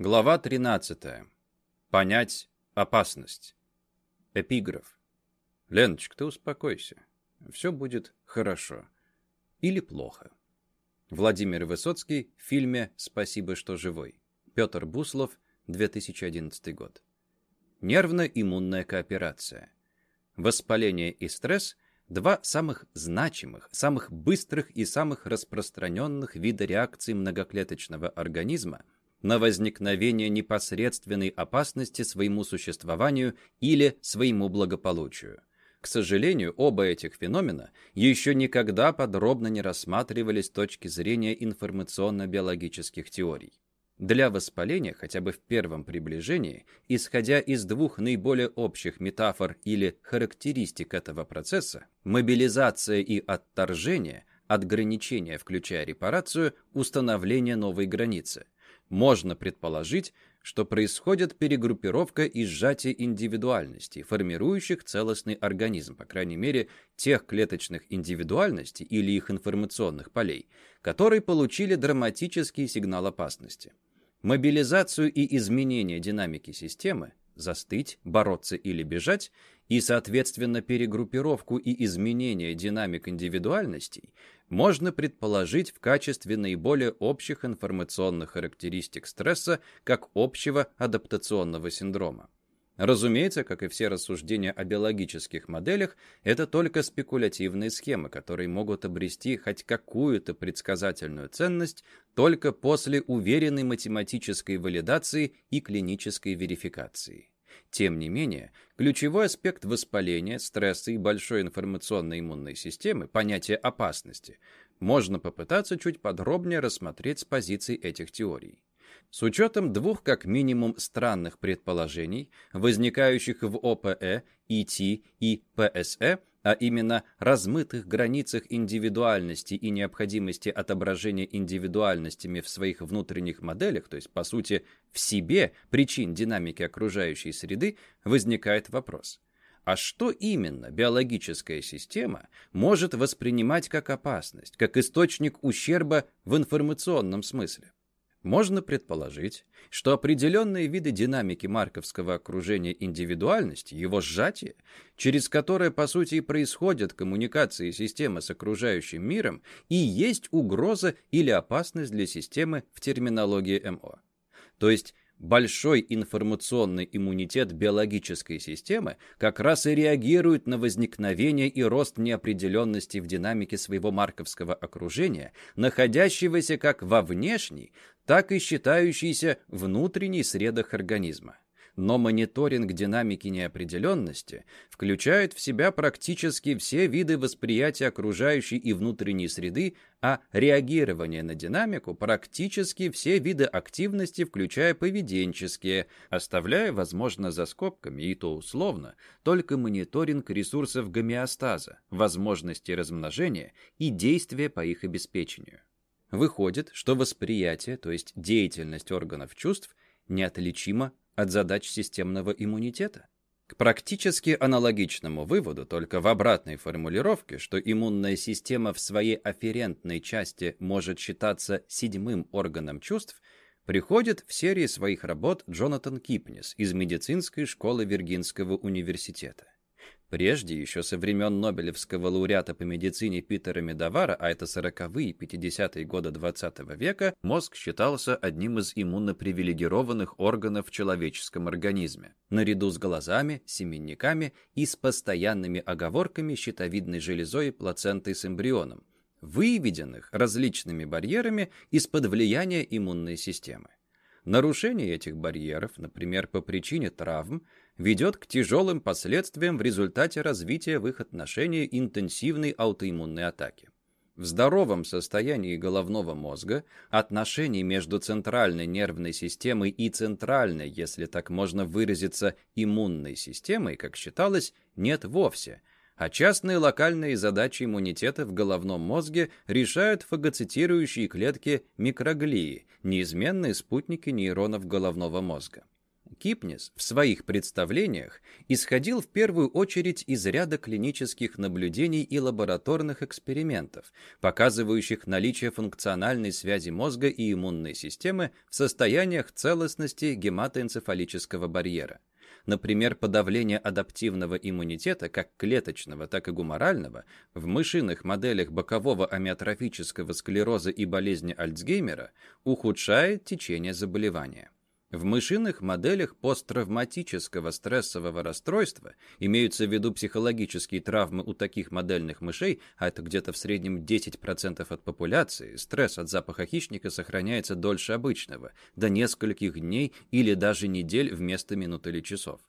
Глава 13. Понять опасность. Эпиграф. Леночка, ты успокойся. Все будет хорошо. Или плохо. Владимир Высоцкий в фильме «Спасибо, что живой». Петр Буслов, 2011 год. Нервно-иммунная кооперация. Воспаление и стресс – два самых значимых, самых быстрых и самых распространенных вида реакций многоклеточного организма – на возникновение непосредственной опасности своему существованию или своему благополучию. К сожалению, оба этих феномена еще никогда подробно не рассматривались с точки зрения информационно-биологических теорий. Для воспаления, хотя бы в первом приближении, исходя из двух наиболее общих метафор или характеристик этого процесса, мобилизация и отторжение, отграничение, включая репарацию, установление новой границы – можно предположить, что происходит перегруппировка и сжатие индивидуальностей, формирующих целостный организм, по крайней мере, тех клеточных индивидуальностей или их информационных полей, которые получили драматический сигнал опасности. Мобилизацию и изменение динамики системы застыть, бороться или бежать, и, соответственно, перегруппировку и изменение динамик индивидуальностей можно предположить в качестве наиболее общих информационных характеристик стресса как общего адаптационного синдрома. Разумеется, как и все рассуждения о биологических моделях, это только спекулятивные схемы, которые могут обрести хоть какую-то предсказательную ценность только после уверенной математической валидации и клинической верификации. Тем не менее, ключевой аспект воспаления, стресса и большой информационно-иммунной системы, понятие опасности, можно попытаться чуть подробнее рассмотреть с позиции этих теорий. С учетом двух как минимум странных предположений, возникающих в ОПЭ, ИТ и ПСЭ, а именно размытых границах индивидуальности и необходимости отображения индивидуальностями в своих внутренних моделях, то есть, по сути, в себе причин динамики окружающей среды, возникает вопрос. А что именно биологическая система может воспринимать как опасность, как источник ущерба в информационном смысле? Можно предположить, что определенные виды динамики марковского окружения индивидуальности, его сжатие, через которое, по сути, и происходят коммуникации системы с окружающим миром, и есть угроза или опасность для системы в терминологии МО. То есть большой информационный иммунитет биологической системы как раз и реагирует на возникновение и рост неопределенности в динамике своего марковского окружения, находящегося как во внешней, так и считающейся внутренней средах организма но мониторинг динамики неопределенности включает в себя практически все виды восприятия окружающей и внутренней среды, а реагирование на динамику практически все виды активности, включая поведенческие, оставляя, возможно, за скобками, и то условно, только мониторинг ресурсов гомеостаза, возможности размножения и действия по их обеспечению. Выходит, что восприятие, то есть деятельность органов чувств, неотличимо от задач системного иммунитета? К практически аналогичному выводу, только в обратной формулировке, что иммунная система в своей афферентной части может считаться седьмым органом чувств, приходит в серии своих работ Джонатан Кипнис из медицинской школы Виргинского университета. Прежде, еще со времен Нобелевского лауреата по медицине Питера Медовара, а это 40-е и 50-е годы 20 -го века, мозг считался одним из иммунопривилегированных органов в человеческом организме, наряду с глазами, семенниками и с постоянными оговорками щитовидной железой плацентой с эмбрионом, выведенных различными барьерами из-под влияния иммунной системы. Нарушение этих барьеров, например, по причине травм, ведет к тяжелым последствиям в результате развития в их отношении интенсивной аутоиммунной атаки. В здоровом состоянии головного мозга отношений между центральной нервной системой и центральной, если так можно выразиться, иммунной системой, как считалось, нет вовсе, а частные локальные задачи иммунитета в головном мозге решают фагоцитирующие клетки микроглии, неизменные спутники нейронов головного мозга. Кипнис в своих представлениях исходил в первую очередь из ряда клинических наблюдений и лабораторных экспериментов, показывающих наличие функциональной связи мозга и иммунной системы в состояниях целостности гематоэнцефалического барьера. Например, подавление адаптивного иммунитета, как клеточного, так и гуморального, в мышиных моделях бокового амиотрофического склероза и болезни Альцгеймера ухудшает течение заболевания. В мышиных моделях посттравматического стрессового расстройства имеются в виду психологические травмы у таких модельных мышей, а это где-то в среднем 10% от популяции, стресс от запаха хищника сохраняется дольше обычного, до нескольких дней или даже недель вместо минут или часов.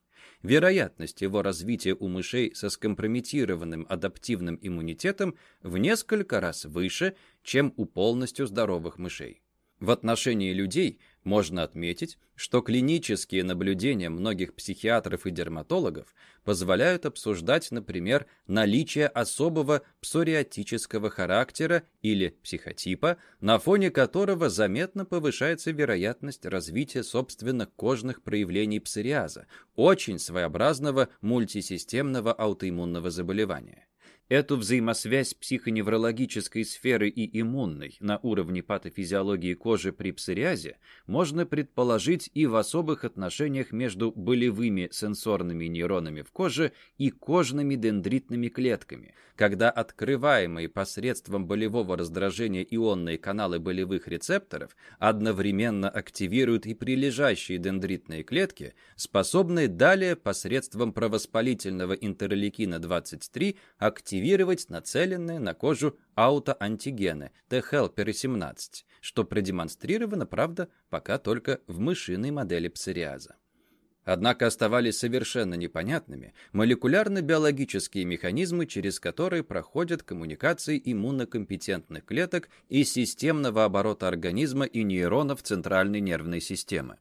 Вероятность его развития у мышей со скомпрометированным адаптивным иммунитетом в несколько раз выше, чем у полностью здоровых мышей. В отношении людей можно отметить, что клинические наблюдения многих психиатров и дерматологов позволяют обсуждать, например, наличие особого псориатического характера или психотипа, на фоне которого заметно повышается вероятность развития собственно кожных проявлений псориаза, очень своеобразного мультисистемного аутоиммунного заболевания. Эту взаимосвязь психоневрологической сферы и иммунной на уровне патофизиологии кожи при псориазе можно предположить и в особых отношениях между болевыми сенсорными нейронами в коже и кожными дендритными клетками, когда открываемые посредством болевого раздражения ионные каналы болевых рецепторов одновременно активируют и прилежащие дендритные клетки, способные далее посредством провоспалительного интерлейкина-23 активировать активировать нацеленные на кожу аутоантигены Т-хелперы-17, что продемонстрировано, правда, пока только в мышиной модели псориаза. Однако оставались совершенно непонятными молекулярно-биологические механизмы, через которые проходят коммуникации иммунокомпетентных клеток и системного оборота организма и нейронов центральной нервной системы.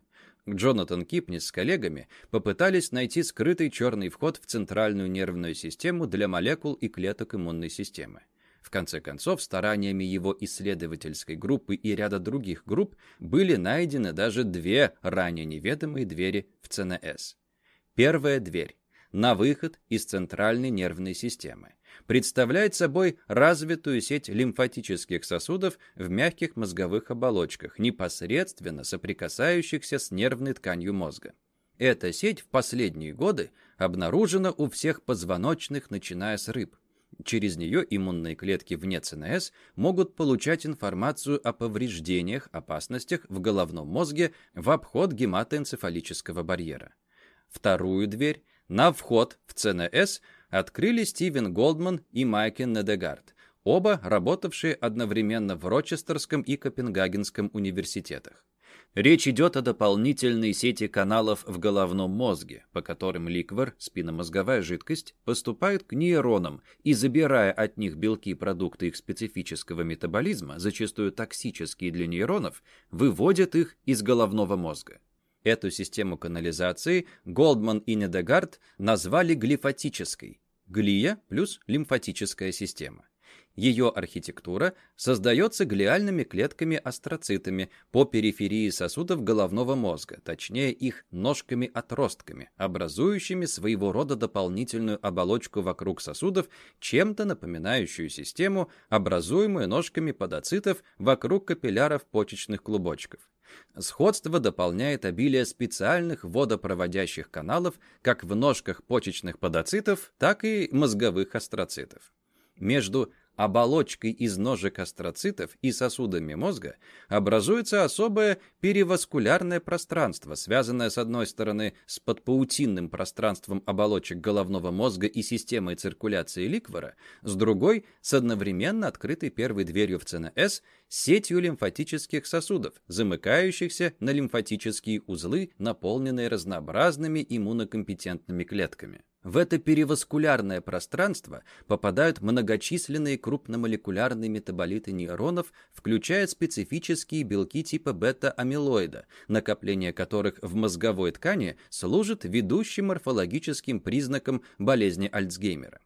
Джонатан Кипнис с коллегами попытались найти скрытый черный вход в центральную нервную систему для молекул и клеток иммунной системы. В конце концов, стараниями его исследовательской группы и ряда других групп были найдены даже две ранее неведомые двери в ЦНС. Первая дверь на выход из центральной нервной системы представляет собой развитую сеть лимфатических сосудов в мягких мозговых оболочках, непосредственно соприкасающихся с нервной тканью мозга. Эта сеть в последние годы обнаружена у всех позвоночных, начиная с рыб. Через нее иммунные клетки вне ЦНС могут получать информацию о повреждениях, опасностях в головном мозге в обход гематоэнцефалического барьера. Вторую дверь на вход в ЦНС открыли Стивен Голдман и Майкен Недегард, оба работавшие одновременно в Рочестерском и Копенгагенском университетах. Речь идет о дополнительной сети каналов в головном мозге, по которым ликвор, спинномозговая жидкость, поступает к нейронам и, забирая от них белки продукты их специфического метаболизма, зачастую токсические для нейронов, выводят их из головного мозга. Эту систему канализации Голдман и Недегард назвали глифатической. Глия плюс лимфатическая система. Ее архитектура создается глиальными клетками-астроцитами по периферии сосудов головного мозга, точнее их ножками-отростками, образующими своего рода дополнительную оболочку вокруг сосудов, чем-то напоминающую систему, образуемую ножками подоцитов вокруг капилляров почечных клубочков. Сходство дополняет обилие специальных водопроводящих каналов как в ножках почечных подоцитов, так и мозговых астроцитов. Между оболочкой из ножек астроцитов и сосудами мозга образуется особое переваскулярное пространство, связанное с одной стороны с подпаутинным пространством оболочек головного мозга и системой циркуляции ликвора, с другой — с одновременно открытой первой дверью в ЦНС сетью лимфатических сосудов, замыкающихся на лимфатические узлы, наполненные разнообразными иммунокомпетентными клетками. В это переваскулярное пространство попадают многочисленные крупномолекулярные метаболиты нейронов, включая специфические белки типа бета-амилоида, накопление которых в мозговой ткани служит ведущим морфологическим признаком болезни Альцгеймера.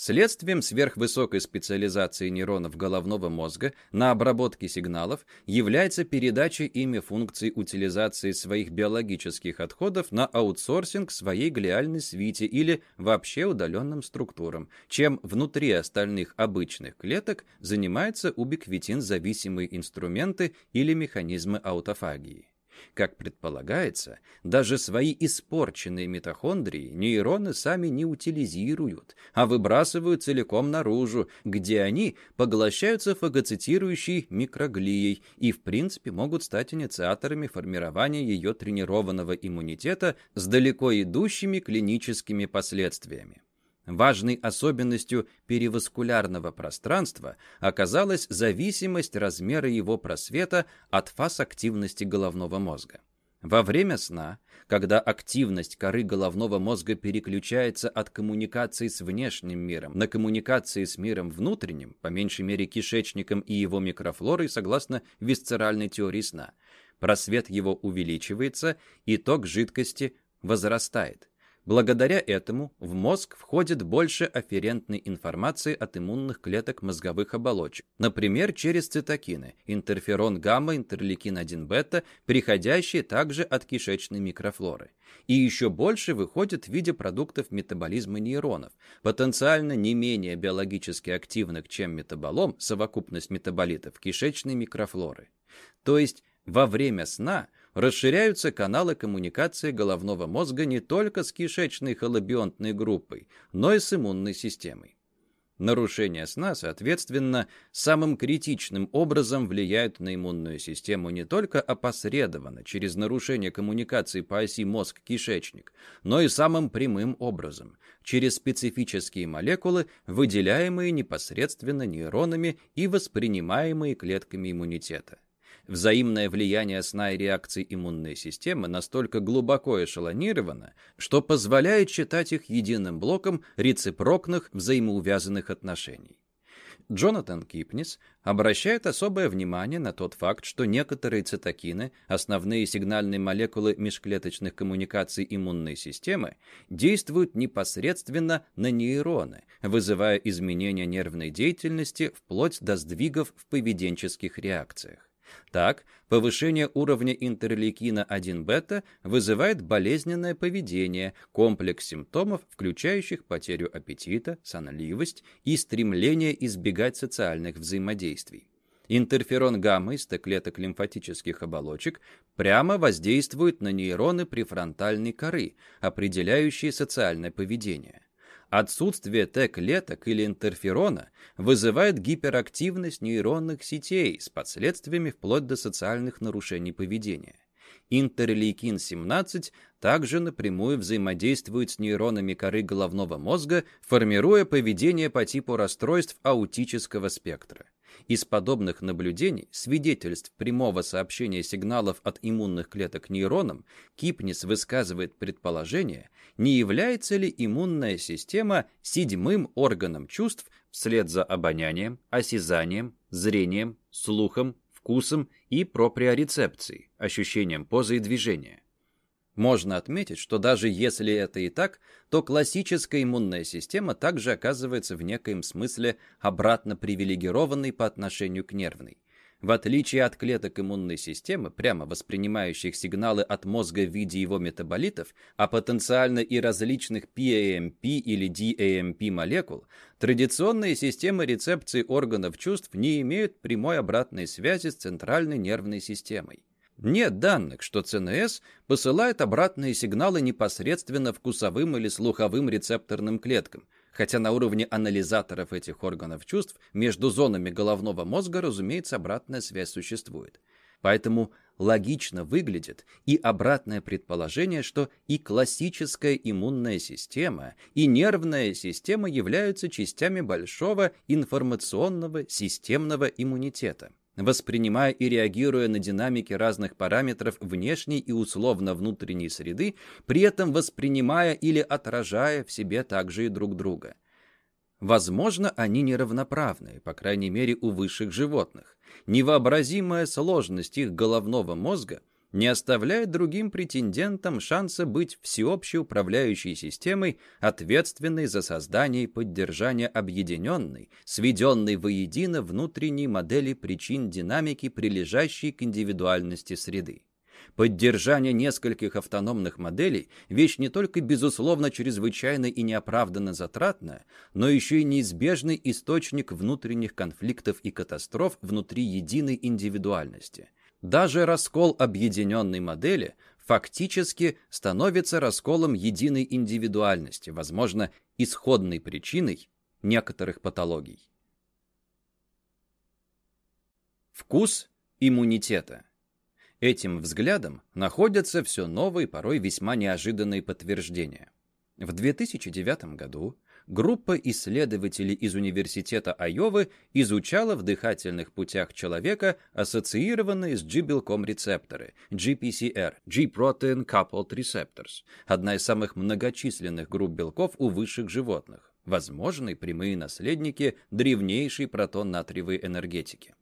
Следствием сверхвысокой специализации нейронов головного мозга на обработке сигналов является передача ими функций утилизации своих биологических отходов на аутсорсинг своей глиальной свите или вообще удаленным структурам, чем внутри остальных обычных клеток занимаются убиквитин-зависимые инструменты или механизмы аутофагии. Как предполагается, даже свои испорченные митохондрии нейроны сами не утилизируют, а выбрасывают целиком наружу, где они поглощаются фагоцитирующей микроглией и, в принципе, могут стать инициаторами формирования ее тренированного иммунитета с далеко идущими клиническими последствиями. Важной особенностью переваскулярного пространства оказалась зависимость размера его просвета от фаз активности головного мозга. Во время сна, когда активность коры головного мозга переключается от коммуникации с внешним миром на коммуникации с миром внутренним, по меньшей мере кишечником и его микрофлорой, согласно висцеральной теории сна, просвет его увеличивается, и ток жидкости возрастает. Благодаря этому в мозг входит больше афферентной информации от иммунных клеток мозговых оболочек, например, через цитокины, интерферон гамма, интерлейкин-1 бета, приходящие также от кишечной микрофлоры. И еще больше выходит в виде продуктов метаболизма нейронов, потенциально не менее биологически активных, чем метаболом, совокупность метаболитов кишечной микрофлоры. То есть во время сна расширяются каналы коммуникации головного мозга не только с кишечной холобионтной группой, но и с иммунной системой. Нарушения сна, соответственно, самым критичным образом влияют на иммунную систему не только опосредованно, через нарушение коммуникации по оси мозг-кишечник, но и самым прямым образом, через специфические молекулы, выделяемые непосредственно нейронами и воспринимаемые клетками иммунитета. Взаимное влияние сна и реакции иммунной системы настолько глубоко эшелонировано, что позволяет считать их единым блоком рецепрокных взаимоувязанных отношений. Джонатан Кипнис обращает особое внимание на тот факт, что некоторые цитокины, основные сигнальные молекулы межклеточных коммуникаций иммунной системы, действуют непосредственно на нейроны, вызывая изменения нервной деятельности вплоть до сдвигов в поведенческих реакциях. Так, повышение уровня интерлейкина-1 бета вызывает болезненное поведение, комплекс симптомов, включающих потерю аппетита, сонливость и стремление избегать социальных взаимодействий. Интерферон гамма из клеток лимфатических оболочек прямо воздействует на нейроны префронтальной коры, определяющие социальное поведение. Отсутствие Т-клеток или интерферона вызывает гиперактивность нейронных сетей с последствиями вплоть до социальных нарушений поведения. Интерлейкин-17 также напрямую взаимодействует с нейронами коры головного мозга, формируя поведение по типу расстройств аутического спектра. Из подобных наблюдений, свидетельств прямого сообщения сигналов от иммунных клеток нейронам, Кипнис высказывает предположение, не является ли иммунная система седьмым органом чувств вслед за обонянием, осязанием, зрением, слухом, вкусом и проприорецепцией, ощущением позы и движения. Можно отметить, что даже если это и так, то классическая иммунная система также оказывается в некоем смысле обратно привилегированной по отношению к нервной. В отличие от клеток иммунной системы, прямо воспринимающих сигналы от мозга в виде его метаболитов, а потенциально и различных PAMP или DAMP молекул, традиционные системы рецепции органов чувств не имеют прямой обратной связи с центральной нервной системой. Нет данных, что ЦНС посылает обратные сигналы непосредственно вкусовым или слуховым рецепторным клеткам, хотя на уровне анализаторов этих органов чувств между зонами головного мозга, разумеется, обратная связь существует. Поэтому логично выглядит и обратное предположение, что и классическая иммунная система, и нервная система являются частями большого информационного системного иммунитета воспринимая и реагируя на динамики разных параметров внешней и условно-внутренней среды, при этом воспринимая или отражая в себе также и друг друга. Возможно, они неравноправны, по крайней мере у высших животных. Невообразимая сложность их головного мозга не оставляет другим претендентам шанса быть всеобщей управляющей системой, ответственной за создание и поддержание объединенной, сведенной воедино внутренней модели причин динамики, прилежащей к индивидуальности среды. Поддержание нескольких автономных моделей – вещь не только, безусловно, чрезвычайно и неоправданно затратная, но еще и неизбежный источник внутренних конфликтов и катастроф внутри единой индивидуальности. Даже раскол объединенной модели фактически становится расколом единой индивидуальности, возможно, исходной причиной некоторых патологий. Вкус иммунитета Этим взглядом находятся все новые, порой весьма неожиданные подтверждения. В 2009 году группа исследователей из Университета Айовы изучала в дыхательных путях человека ассоциированные с G-белком рецепторы GPCR – G-Protein Coupled Receptors, одна из самых многочисленных групп белков у высших животных, возможные прямые наследники древнейшей протон-натриевой энергетики.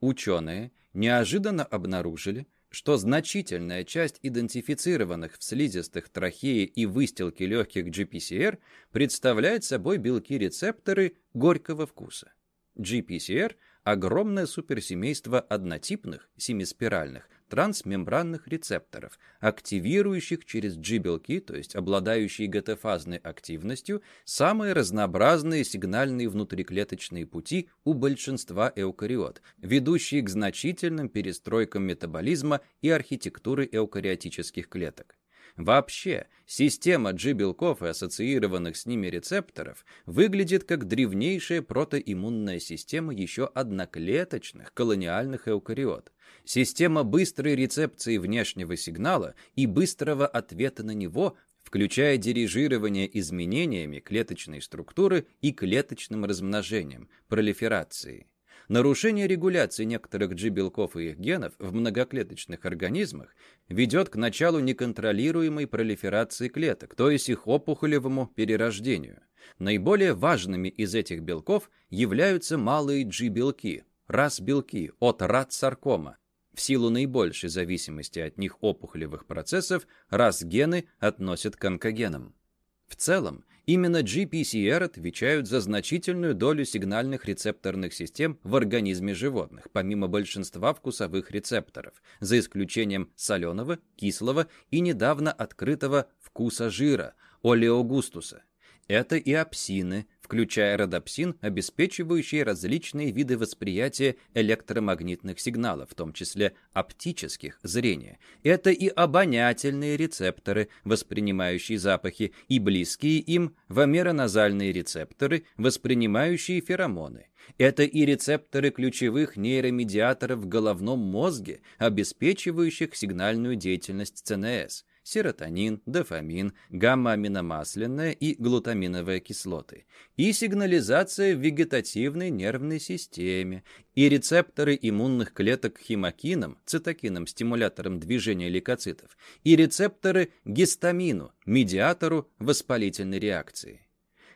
Ученые неожиданно обнаружили, что значительная часть идентифицированных в слизистых трахеи и выстилке легких GPCR представляет собой белки-рецепторы горького вкуса. GPCR – огромное суперсемейство однотипных, семиспиральных, трансмембранных рецепторов, активирующих через G-белки, то есть обладающие ГТ-фазной активностью, самые разнообразные сигнальные внутриклеточные пути у большинства эукариот, ведущие к значительным перестройкам метаболизма и архитектуры эукариотических клеток. Вообще, система G-белков и ассоциированных с ними рецепторов выглядит как древнейшая протоиммунная система еще одноклеточных колониальных эукариот. Система быстрой рецепции внешнего сигнала и быстрого ответа на него, включая дирижирование изменениями клеточной структуры и клеточным размножением, пролиферацией. Нарушение регуляции некоторых G-белков и их генов в многоклеточных организмах ведет к началу неконтролируемой пролиферации клеток, то есть их опухолевому перерождению. Наиболее важными из этих белков являются малые G-белки, РАС-белки от рад-саркома. В силу наибольшей зависимости от них опухолевых процессов РАС-гены относят к онкогенам. В целом, Именно GPCR отвечают за значительную долю сигнальных рецепторных систем в организме животных, помимо большинства вкусовых рецепторов, за исключением соленого, кислого и недавно открытого вкуса жира, олеогустуса. Это и апсины, включая родопсин, обеспечивающий различные виды восприятия электромагнитных сигналов, в том числе оптических, зрения. Это и обонятельные рецепторы, воспринимающие запахи, и близкие им вомероназальные рецепторы, воспринимающие феромоны. Это и рецепторы ключевых нейромедиаторов в головном мозге, обеспечивающих сигнальную деятельность ЦНС серотонин, дофамин, гамма-аминомасляная и глутаминовые кислоты, и сигнализация в вегетативной нервной системе, и рецепторы иммунных клеток к химокинам, цитокинам, стимуляторам движения лейкоцитов, и рецепторы гистамину, медиатору воспалительной реакции.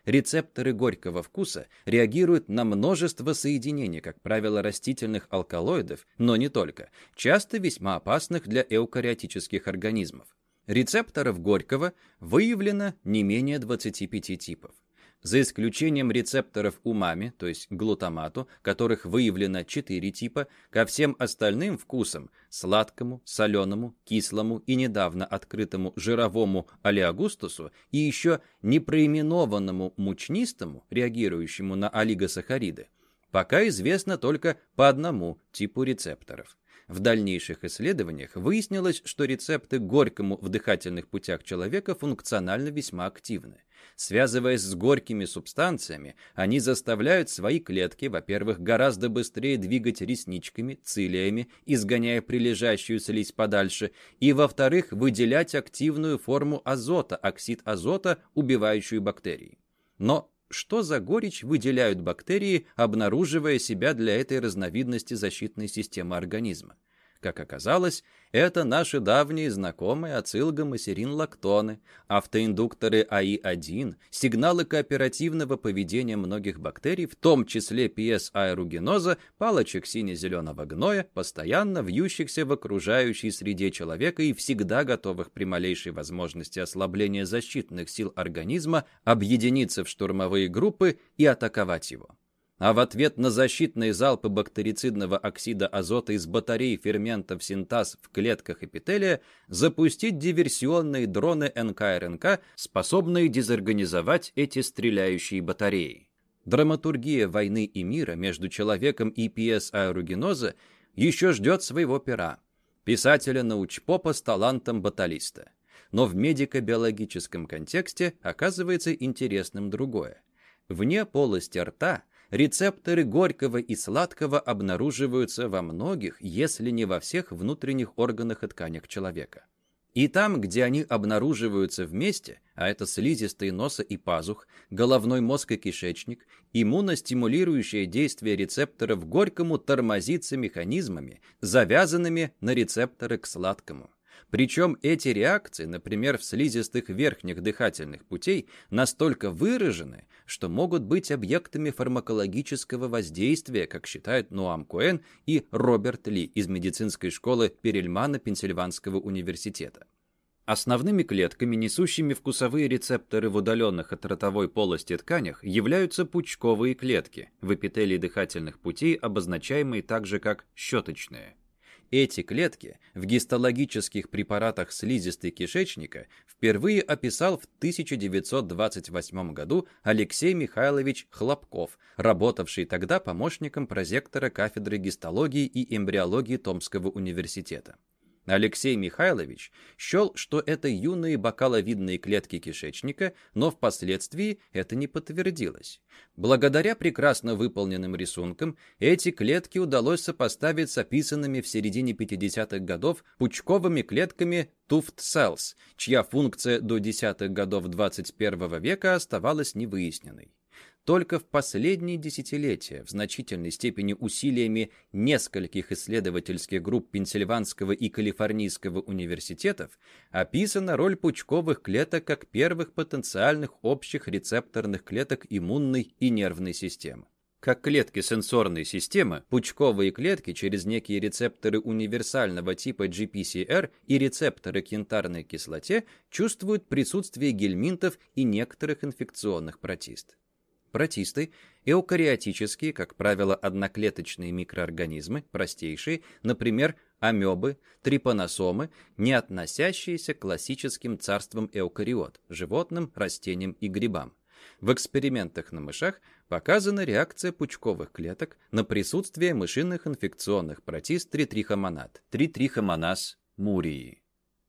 Рецепторы горького вкуса реагируют на множество соединений, как правило, растительных алкалоидов, но не только, часто весьма опасных для эукариотических организмов. Рецепторов Горького выявлено не менее 25 типов. За исключением рецепторов умами, то есть глутамату, которых выявлено 4 типа, ко всем остальным вкусам – сладкому, соленому, кислому и недавно открытому жировому олеогустусу и еще непроименованному мучнистому, реагирующему на олигосахариды, пока известно только по одному типу рецепторов. В дальнейших исследованиях выяснилось, что рецепты горькому в дыхательных путях человека функционально весьма активны. Связываясь с горькими субстанциями, они заставляют свои клетки, во-первых, гораздо быстрее двигать ресничками, цилиями, изгоняя прилежащую слизь подальше, и, во-вторых, выделять активную форму азота, оксид азота, убивающую бактерии. Но что за горечь выделяют бактерии, обнаруживая себя для этой разновидности защитной системы организма. Как оказалось, это наши давние знакомые ацилгомасерин-лактоны, автоиндукторы АИ-1, сигналы кооперативного поведения многих бактерий, в том числе PS-аэрогеноза, палочек сине-зеленого гноя, постоянно вьющихся в окружающей среде человека и всегда готовых при малейшей возможности ослабления защитных сил организма объединиться в штурмовые группы и атаковать его а в ответ на защитные залпы бактерицидного оксида азота из батарей ферментов синтаз в клетках эпителия запустить диверсионные дроны НКРНК, способные дезорганизовать эти стреляющие батареи. Драматургия войны и мира между человеком и ПС аэрогеноза еще ждет своего пера, писателя-научпопа с талантом баталиста. Но в медико-биологическом контексте оказывается интересным другое. Вне полости рта – рецепторы горького и сладкого обнаруживаются во многих, если не во всех внутренних органах и тканях человека. И там, где они обнаруживаются вместе, а это слизистые носа и пазух, головной мозг и кишечник, иммуностимулирующее действие рецепторов горькому тормозится механизмами, завязанными на рецепторы к сладкому. Причем эти реакции, например, в слизистых верхних дыхательных путей, настолько выражены, что могут быть объектами фармакологического воздействия, как считают Ноам Коэн и Роберт Ли из медицинской школы Перельмана Пенсильванского университета. Основными клетками, несущими вкусовые рецепторы в удаленных от ротовой полости тканях, являются пучковые клетки, в эпителии дыхательных путей, обозначаемые также как щеточные. Эти клетки в гистологических препаратах слизистой кишечника впервые описал в 1928 году Алексей Михайлович Хлопков, работавший тогда помощником прозектора кафедры гистологии и эмбриологии Томского университета. Алексей Михайлович счел, что это юные бокаловидные клетки кишечника, но впоследствии это не подтвердилось. Благодаря прекрасно выполненным рисункам эти клетки удалось сопоставить с описанными в середине 50-х годов пучковыми клетками Tuft Cells, чья функция до десятых годов 21 века оставалась невыясненной. Только в последние десятилетия, в значительной степени усилиями нескольких исследовательских групп Пенсильванского и Калифорнийского университетов, описана роль пучковых клеток как первых потенциальных общих рецепторных клеток иммунной и нервной системы. Как клетки сенсорной системы, пучковые клетки через некие рецепторы универсального типа GPCR и рецепторы к янтарной кислоте чувствуют присутствие гельминтов и некоторых инфекционных протист. Протисты – эукариотические, как правило, одноклеточные микроорганизмы, простейшие, например, амебы, трипаносомы, не относящиеся к классическим царствам эукариот – животным, растениям и грибам. В экспериментах на мышах показана реакция пучковых клеток на присутствие мышиных инфекционных протист тритрихомонад, тритрихомоназ мурии.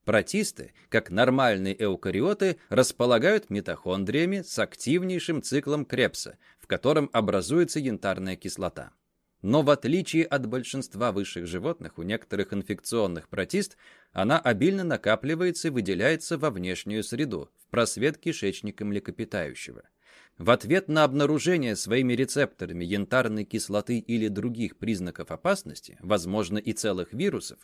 Протисты, как нормальные эукариоты, располагают митохондриями с активнейшим циклом Крепса, в котором образуется янтарная кислота. Но в отличие от большинства высших животных, у некоторых инфекционных протист она обильно накапливается и выделяется во внешнюю среду, в просвет кишечника млекопитающего. В ответ на обнаружение своими рецепторами янтарной кислоты или других признаков опасности, возможно и целых вирусов,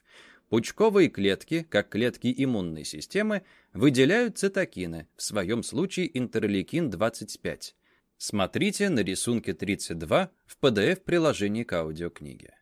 пучковые клетки, как клетки иммунной системы, выделяют цитокины, в своем случае интерлейкин-25. Смотрите на рисунке 32 в PDF-приложении к аудиокниге.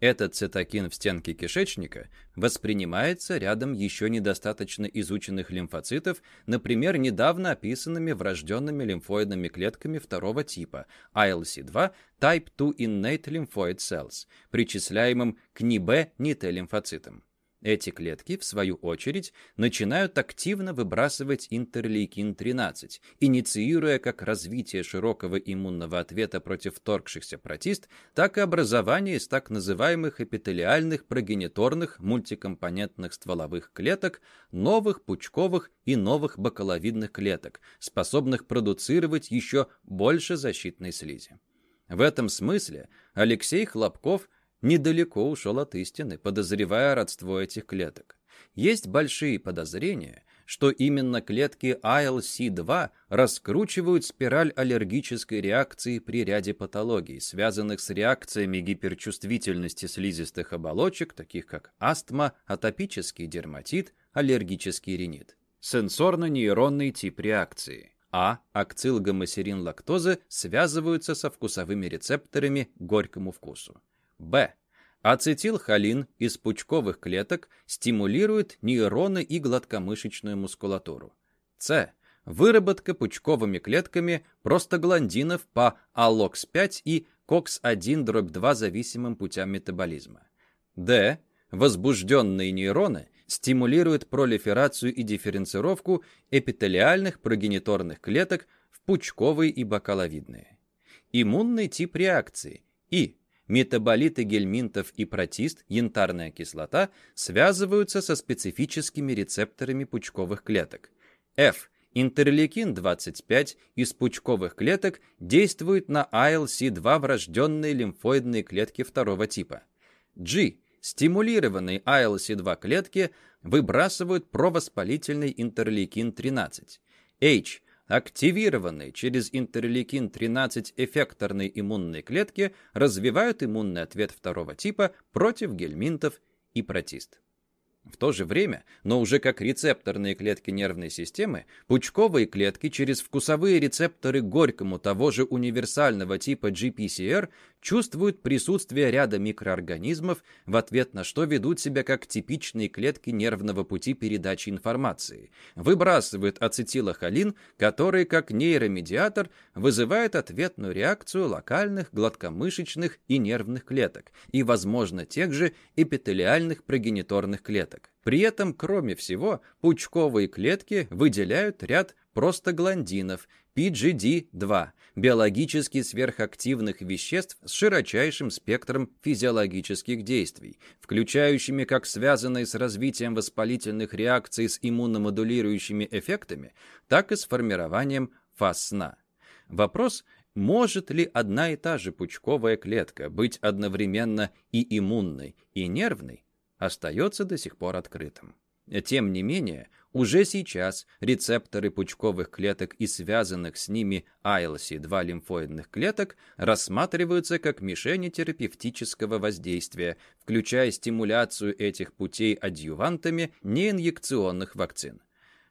Этот цитокин в стенке кишечника воспринимается рядом еще недостаточно изученных лимфоцитов, например, недавно описанными врожденными лимфоидными клетками второго типа ILC2 Type 2 Innate Lymphoid Cells, причисляемым к НИБ-НИТ-лимфоцитам. Эти клетки, в свою очередь, начинают активно выбрасывать интерлейкин-13, инициируя как развитие широкого иммунного ответа против вторгшихся протист, так и образование из так называемых эпителиальных прогениторных мультикомпонентных стволовых клеток, новых пучковых и новых бакаловидных клеток, способных продуцировать еще больше защитной слизи. В этом смысле Алексей Хлопков – недалеко ушел от истины, подозревая родство этих клеток. Есть большие подозрения, что именно клетки ILC2 раскручивают спираль аллергической реакции при ряде патологий, связанных с реакциями гиперчувствительности слизистых оболочек, таких как астма, атопический дерматит, аллергический ринит. Сенсорно-нейронный тип реакции. А. Акцилгомосерин лактозы связываются со вкусовыми рецепторами горькому вкусу. Б. Ацетилхолин из пучковых клеток стимулирует нейроны и гладкомышечную мускулатуру. С. Выработка пучковыми клетками простагландинов по АЛОКС-5 и КОКС-1-2 зависимым путям метаболизма. Д. Возбужденные нейроны стимулируют пролиферацию и дифференцировку эпителиальных прогениторных клеток в пучковые и бокаловидные. Иммунный тип реакции. И метаболиты гельминтов и протист, янтарная кислота, связываются со специфическими рецепторами пучковых клеток. F. Интерлейкин-25 из пучковых клеток действует на ILC-2 врожденные лимфоидные клетки второго типа. G. Стимулированные ILC-2 клетки выбрасывают провоспалительный интерлейкин-13. H активированные через интерлейкин-13 эффекторные иммунные клетки развивают иммунный ответ второго типа против гельминтов и протист. В то же время, но уже как рецепторные клетки нервной системы, пучковые клетки через вкусовые рецепторы горькому того же универсального типа GPCR чувствуют присутствие ряда микроорганизмов, в ответ на что ведут себя как типичные клетки нервного пути передачи информации, выбрасывают ацетилохолин, который, как нейромедиатор, вызывает ответную реакцию локальных гладкомышечных и нервных клеток и, возможно, тех же эпителиальных прогениторных клеток. При этом, кроме всего, пучковые клетки выделяют ряд простагландинов, PGD-2, биологически сверхактивных веществ с широчайшим спектром физиологических действий, включающими как связанные с развитием воспалительных реакций с иммуномодулирующими эффектами, так и с формированием фаз сна. Вопрос может ли одна и та же пучковая клетка быть одновременно и иммунной, и нервной, остается до сих пор открытым. Тем не менее, уже сейчас рецепторы пучковых клеток и связанных с ними ILC-2 лимфоидных клеток рассматриваются как мишени терапевтического воздействия, включая стимуляцию этих путей адъювантами неинъекционных вакцин.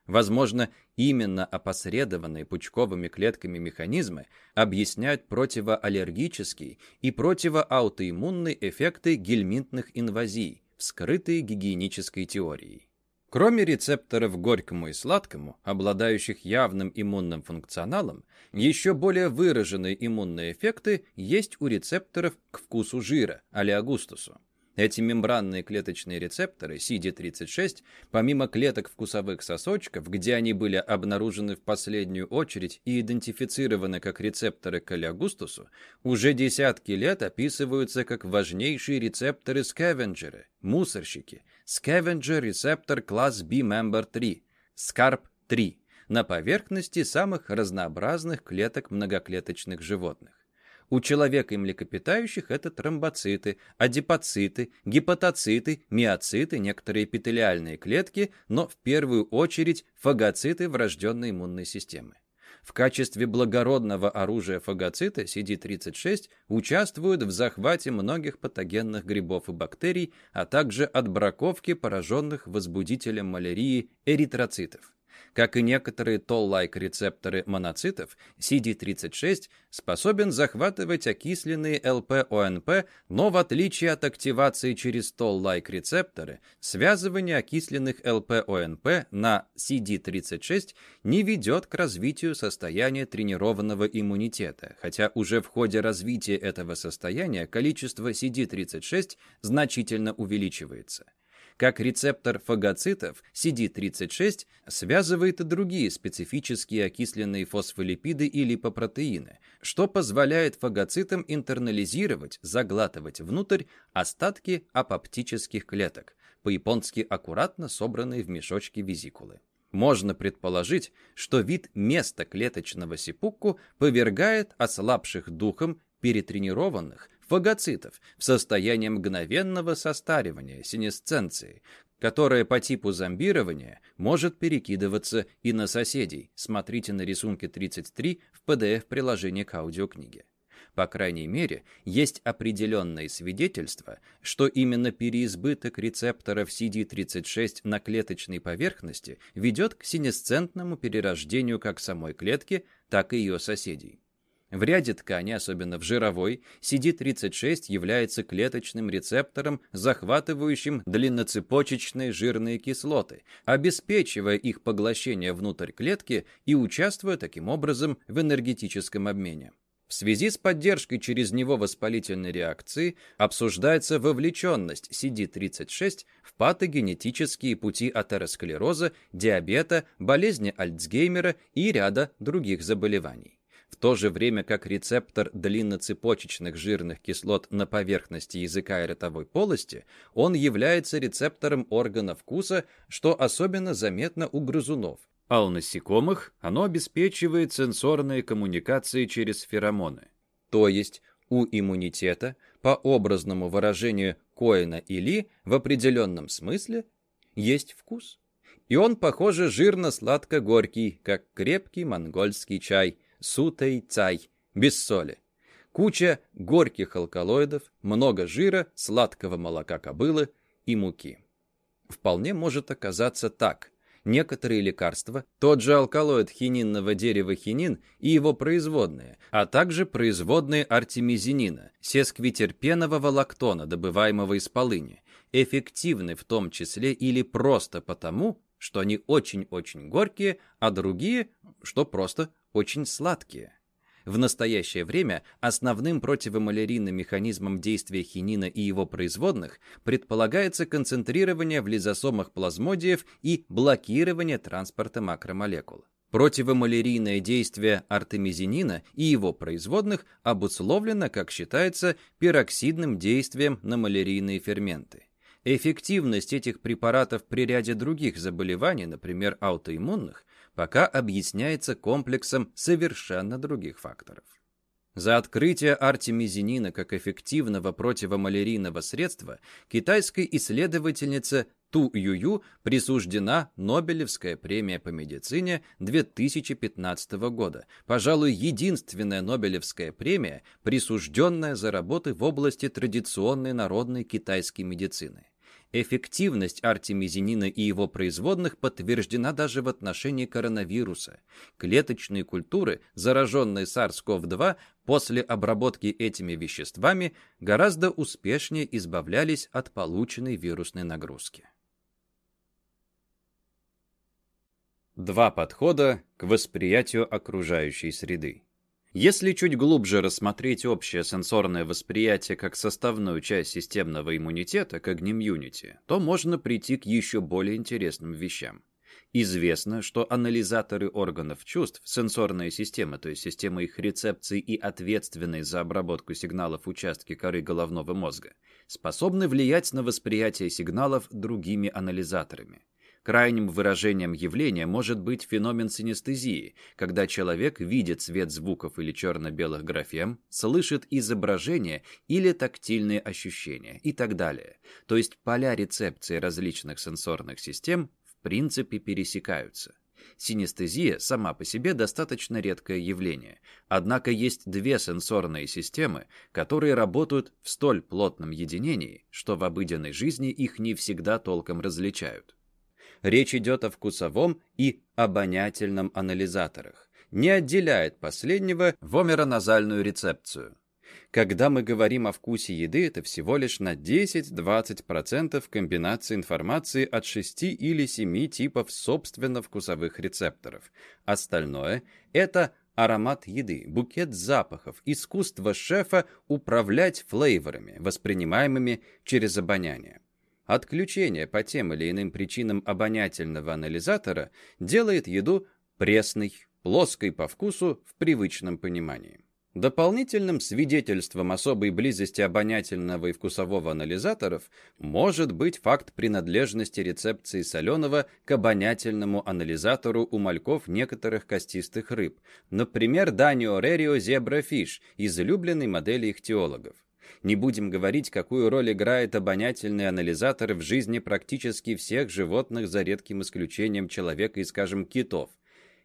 Возможно, именно опосредованные пучковыми клетками механизмы объясняют противоаллергические и противоаутоиммунные эффекты гельминтных инвазий, вскрытые гигиенической теорией. Кроме рецепторов горькому и сладкому, обладающих явным иммунным функционалом, еще более выраженные иммунные эффекты есть у рецепторов к вкусу жира, алиагустусу. Эти мембранные клеточные рецепторы CD36, помимо клеток вкусовых сосочков, где они были обнаружены в последнюю очередь и идентифицированы как рецепторы к алиагустусу, уже десятки лет описываются как важнейшие рецепторы-скавенджеры, мусорщики, Scavenger рецептор класс B Member 3, SCARP-3, на поверхности самых разнообразных клеток многоклеточных животных. У человека и млекопитающих это тромбоциты, адипоциты, гепатоциты, миоциты, некоторые эпителиальные клетки, но в первую очередь фагоциты врожденной иммунной системы. В качестве благородного оружия фагоцита CD36 участвуют в захвате многих патогенных грибов и бактерий, а также отбраковке пораженных возбудителем малярии эритроцитов. Как и некоторые toll-like рецепторы моноцитов, CD36 способен захватывать окисленные ЛПОНП, но в отличие от активации через toll-like рецепторы, связывание окисленных ЛПОНП на CD36 не ведет к развитию состояния тренированного иммунитета, хотя уже в ходе развития этого состояния количество CD36 значительно увеличивается как рецептор фагоцитов CD36 связывает и другие специфические окисленные фосфолипиды и липопротеины, что позволяет фагоцитам интернализировать, заглатывать внутрь остатки апоптических клеток, по-японски аккуратно собранные в мешочки визикулы. Можно предположить, что вид места клеточного сипукку повергает ослабших духом перетренированных, фагоцитов в состоянии мгновенного состаривания, синесценции, которое по типу зомбирования может перекидываться и на соседей. Смотрите на рисунке 33 в PDF-приложении к аудиокниге. По крайней мере, есть определенные свидетельства, что именно переизбыток рецепторов CD36 на клеточной поверхности ведет к синесцентному перерождению как самой клетки, так и ее соседей. В ряде ткани, особенно в жировой, CD36 является клеточным рецептором, захватывающим длинноцепочечные жирные кислоты, обеспечивая их поглощение внутрь клетки и участвуя таким образом в энергетическом обмене. В связи с поддержкой через него воспалительной реакции обсуждается вовлеченность CD36 в патогенетические пути атеросклероза, диабета, болезни Альцгеймера и ряда других заболеваний. В то же время как рецептор длинноцепочечных жирных кислот на поверхности языка и ротовой полости, он является рецептором органа вкуса, что особенно заметно у грызунов, а у насекомых оно обеспечивает сенсорные коммуникации через феромоны. То есть у иммунитета, по образному выражению Коэна или в определенном смысле, есть вкус. И он, похоже, жирно-сладко-горький, как крепкий монгольский чай, сутай цай, без соли. Куча горьких алкалоидов, много жира, сладкого молока кобылы и муки. Вполне может оказаться так – некоторые лекарства, тот же алкалоид хининного дерева хинин и его производные, а также производные артемизинина, сесквитерпенового лактона, добываемого из полыни, эффективны в том числе или просто потому, что они очень-очень горькие, а другие, что просто очень сладкие. В настоящее время основным противомалярийным механизмом действия хинина и его производных предполагается концентрирование в лизосомах плазмодиев и блокирование транспорта макромолекул. Противомалярийное действие артемизинина и его производных обусловлено, как считается, пероксидным действием на малярийные ферменты. Эффективность этих препаратов при ряде других заболеваний, например, аутоиммунных, пока объясняется комплексом совершенно других факторов. За открытие артемизинина как эффективного противомалярийного средства китайской исследовательнице Ту Юю присуждена Нобелевская премия по медицине 2015 года, пожалуй, единственная Нобелевская премия, присужденная за работы в области традиционной народной китайской медицины. Эффективность артемизинина и его производных подтверждена даже в отношении коронавируса. Клеточные культуры, зараженные SARS-CoV-2, после обработки этими веществами гораздо успешнее избавлялись от полученной вирусной нагрузки. Два подхода к восприятию окружающей среды. Если чуть глубже рассмотреть общее сенсорное восприятие как составную часть системного иммунитета, как гнимьюнити, то можно прийти к еще более интересным вещам. Известно, что анализаторы органов чувств, сенсорная система, то есть система их рецепции и ответственные за обработку сигналов участки коры головного мозга, способны влиять на восприятие сигналов другими анализаторами. Крайним выражением явления может быть феномен синестезии, когда человек видит цвет звуков или черно-белых графем, слышит изображение или тактильные ощущения и так далее. То есть поля рецепции различных сенсорных систем в принципе пересекаются. Синестезия сама по себе достаточно редкое явление, однако есть две сенсорные системы, которые работают в столь плотном единении, что в обыденной жизни их не всегда толком различают. Речь идет о вкусовом и обонятельном анализаторах. Не отделяет последнего вомероназальную рецепцию. Когда мы говорим о вкусе еды, это всего лишь на 10-20% комбинации информации от 6 или 7 типов собственно вкусовых рецепторов. Остальное – это аромат еды, букет запахов, искусство шефа управлять флейворами, воспринимаемыми через обоняние. Отключение по тем или иным причинам обонятельного анализатора делает еду пресной, плоской по вкусу в привычном понимании. Дополнительным свидетельством особой близости обонятельного и вкусового анализаторов может быть факт принадлежности рецепции соленого к обонятельному анализатору у мальков некоторых костистых рыб, например, Данио Рерио зебрафиш, излюбленной модели ихтиологов. Не будем говорить, какую роль играет обонятельный анализатор в жизни практически всех животных, за редким исключением человека и, скажем, китов –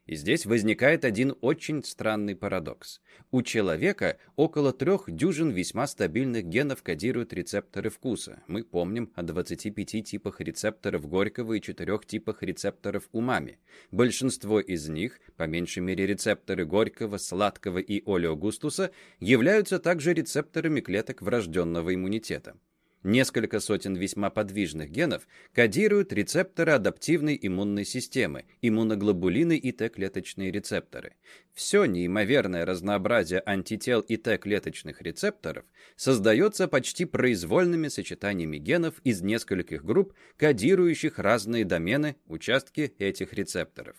и здесь возникает один очень странный парадокс. У человека около трех дюжин весьма стабильных генов кодируют рецепторы вкуса. Мы помним о 25 типах рецепторов горького и четырех типах рецепторов умами. Большинство из них, по меньшей мере рецепторы горького, сладкого и олеогустуса, являются также рецепторами клеток врожденного иммунитета. Несколько сотен весьма подвижных генов кодируют рецепторы адаптивной иммунной системы, иммуноглобулины и Т-клеточные рецепторы. Все неимоверное разнообразие антител и Т-клеточных рецепторов создается почти произвольными сочетаниями генов из нескольких групп, кодирующих разные домены, участки этих рецепторов.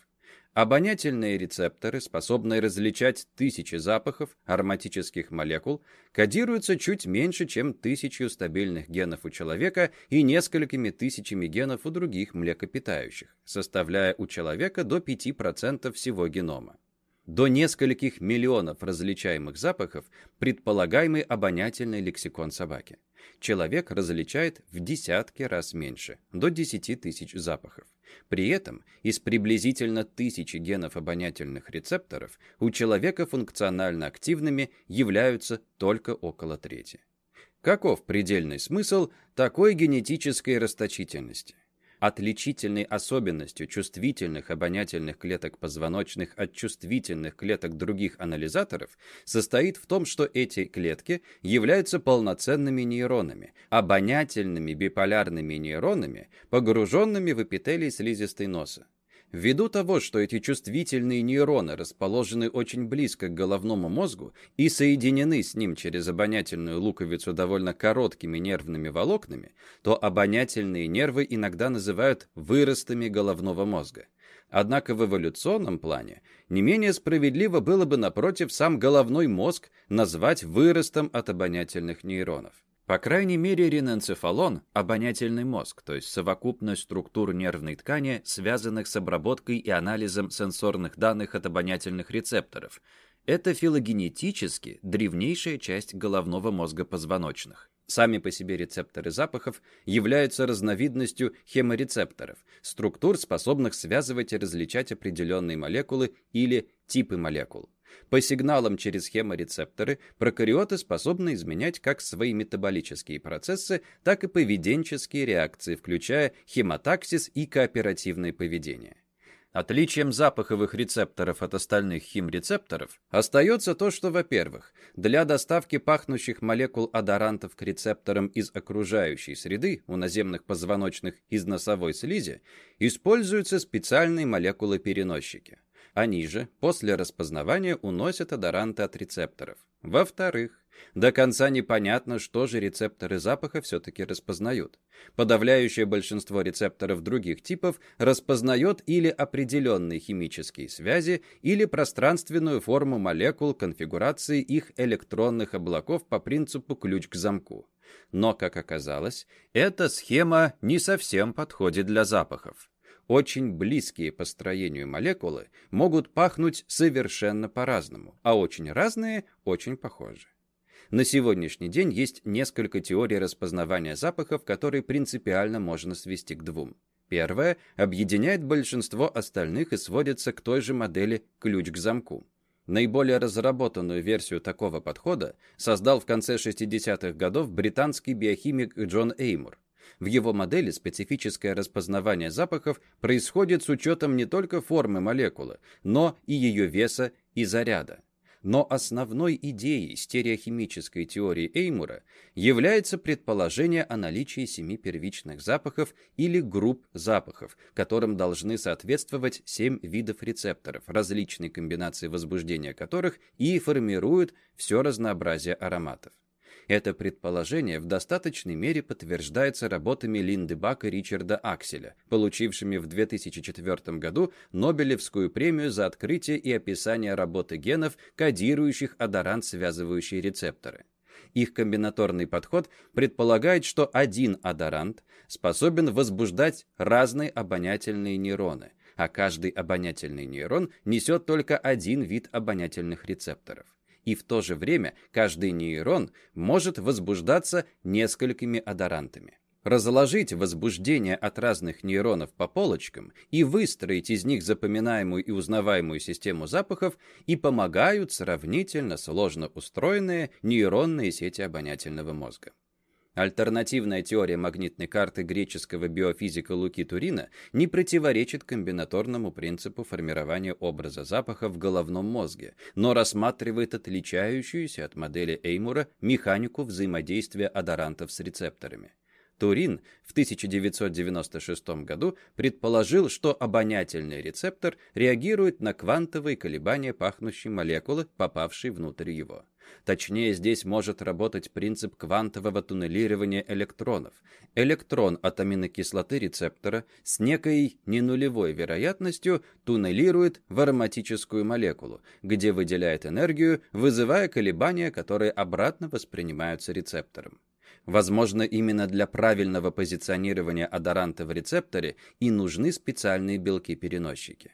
Обонятельные рецепторы, способные различать тысячи запахов ароматических молекул, кодируются чуть меньше, чем тысячу стабильных генов у человека и несколькими тысячами генов у других млекопитающих, составляя у человека до 5% всего генома. До нескольких миллионов различаемых запахов предполагаемый обонятельный лексикон собаки. Человек различает в десятки раз меньше, до 10 тысяч запахов. При этом из приблизительно тысячи генов обонятельных рецепторов у человека функционально активными являются только около трети. Каков предельный смысл такой генетической расточительности? Отличительной особенностью чувствительных обонятельных клеток позвоночных от чувствительных клеток других анализаторов состоит в том, что эти клетки являются полноценными нейронами, обонятельными биполярными нейронами, погруженными в эпителий слизистой носа. Ввиду того, что эти чувствительные нейроны расположены очень близко к головному мозгу и соединены с ним через обонятельную луковицу довольно короткими нервными волокнами, то обонятельные нервы иногда называют выростами головного мозга. Однако в эволюционном плане не менее справедливо было бы, напротив, сам головной мозг назвать выростом от обонятельных нейронов. По крайней мере, риненцефалон – обонятельный мозг, то есть совокупность структур нервной ткани, связанных с обработкой и анализом сенсорных данных от обонятельных рецепторов. Это филогенетически древнейшая часть головного мозга позвоночных. Сами по себе рецепторы запахов являются разновидностью хеморецепторов, структур, способных связывать и различать определенные молекулы или типы молекул. По сигналам через хеморецепторы прокариоты способны изменять как свои метаболические процессы, так и поведенческие реакции, включая хемотаксис и кооперативное поведение. Отличием запаховых рецепторов от остальных химрецепторов остается то, что, во-первых, для доставки пахнущих молекул одорантов к рецепторам из окружающей среды у наземных позвоночных из носовой слизи используются специальные молекулы-переносчики. Они же после распознавания уносят адоранты от рецепторов. Во-вторых, до конца непонятно, что же рецепторы запаха все-таки распознают. Подавляющее большинство рецепторов других типов распознает или определенные химические связи, или пространственную форму молекул конфигурации их электронных облаков по принципу ключ к замку. Но, как оказалось, эта схема не совсем подходит для запахов очень близкие по строению молекулы могут пахнуть совершенно по-разному, а очень разные очень похожи. На сегодняшний день есть несколько теорий распознавания запахов, которые принципиально можно свести к двум. Первая объединяет большинство остальных и сводится к той же модели «ключ к замку». Наиболее разработанную версию такого подхода создал в конце 60-х годов британский биохимик Джон Эймур. В его модели специфическое распознавание запахов происходит с учетом не только формы молекулы, но и ее веса и заряда. Но основной идеей стереохимической теории Эймура является предположение о наличии семи первичных запахов или групп запахов, которым должны соответствовать семь видов рецепторов, различные комбинации возбуждения которых и формируют все разнообразие ароматов. Это предположение в достаточной мере подтверждается работами Линды Бак и Ричарда Акселя, получившими в 2004 году Нобелевскую премию за открытие и описание работы генов, кодирующих адорант-связывающие рецепторы. Их комбинаторный подход предполагает, что один адорант способен возбуждать разные обонятельные нейроны, а каждый обонятельный нейрон несет только один вид обонятельных рецепторов. И в то же время каждый нейрон может возбуждаться несколькими адорантами. Разложить возбуждение от разных нейронов по полочкам и выстроить из них запоминаемую и узнаваемую систему запахов и помогают сравнительно сложно устроенные нейронные сети обонятельного мозга. Альтернативная теория магнитной карты греческого биофизика Луки Турина не противоречит комбинаторному принципу формирования образа запаха в головном мозге, но рассматривает отличающуюся от модели Эймура механику взаимодействия адорантов с рецепторами. Турин в 1996 году предположил, что обонятельный рецептор реагирует на квантовые колебания пахнущей молекулы, попавшей внутрь его. Точнее, здесь может работать принцип квантового туннелирования электронов. Электрон от аминокислоты рецептора с некой ненулевой вероятностью туннелирует в ароматическую молекулу, где выделяет энергию, вызывая колебания, которые обратно воспринимаются рецептором. Возможно, именно для правильного позиционирования адоранта в рецепторе и нужны специальные белки-переносчики.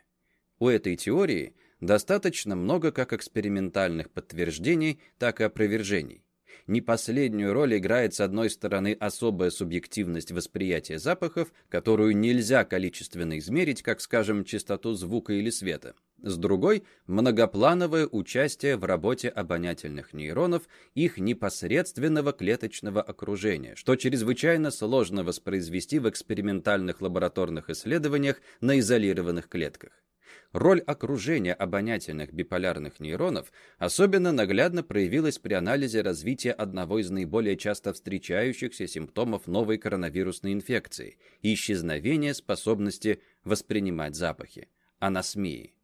У этой теории достаточно много как экспериментальных подтверждений, так и опровержений. Не последнюю роль играет, с одной стороны, особая субъективность восприятия запахов, которую нельзя количественно измерить, как, скажем, частоту звука или света. С другой – многоплановое участие в работе обонятельных нейронов, их непосредственного клеточного окружения, что чрезвычайно сложно воспроизвести в экспериментальных лабораторных исследованиях на изолированных клетках. Роль окружения обонятельных биполярных нейронов особенно наглядно проявилась при анализе развития одного из наиболее часто встречающихся симптомов новой коронавирусной инфекции – исчезновения способности воспринимать запахи – анасмии.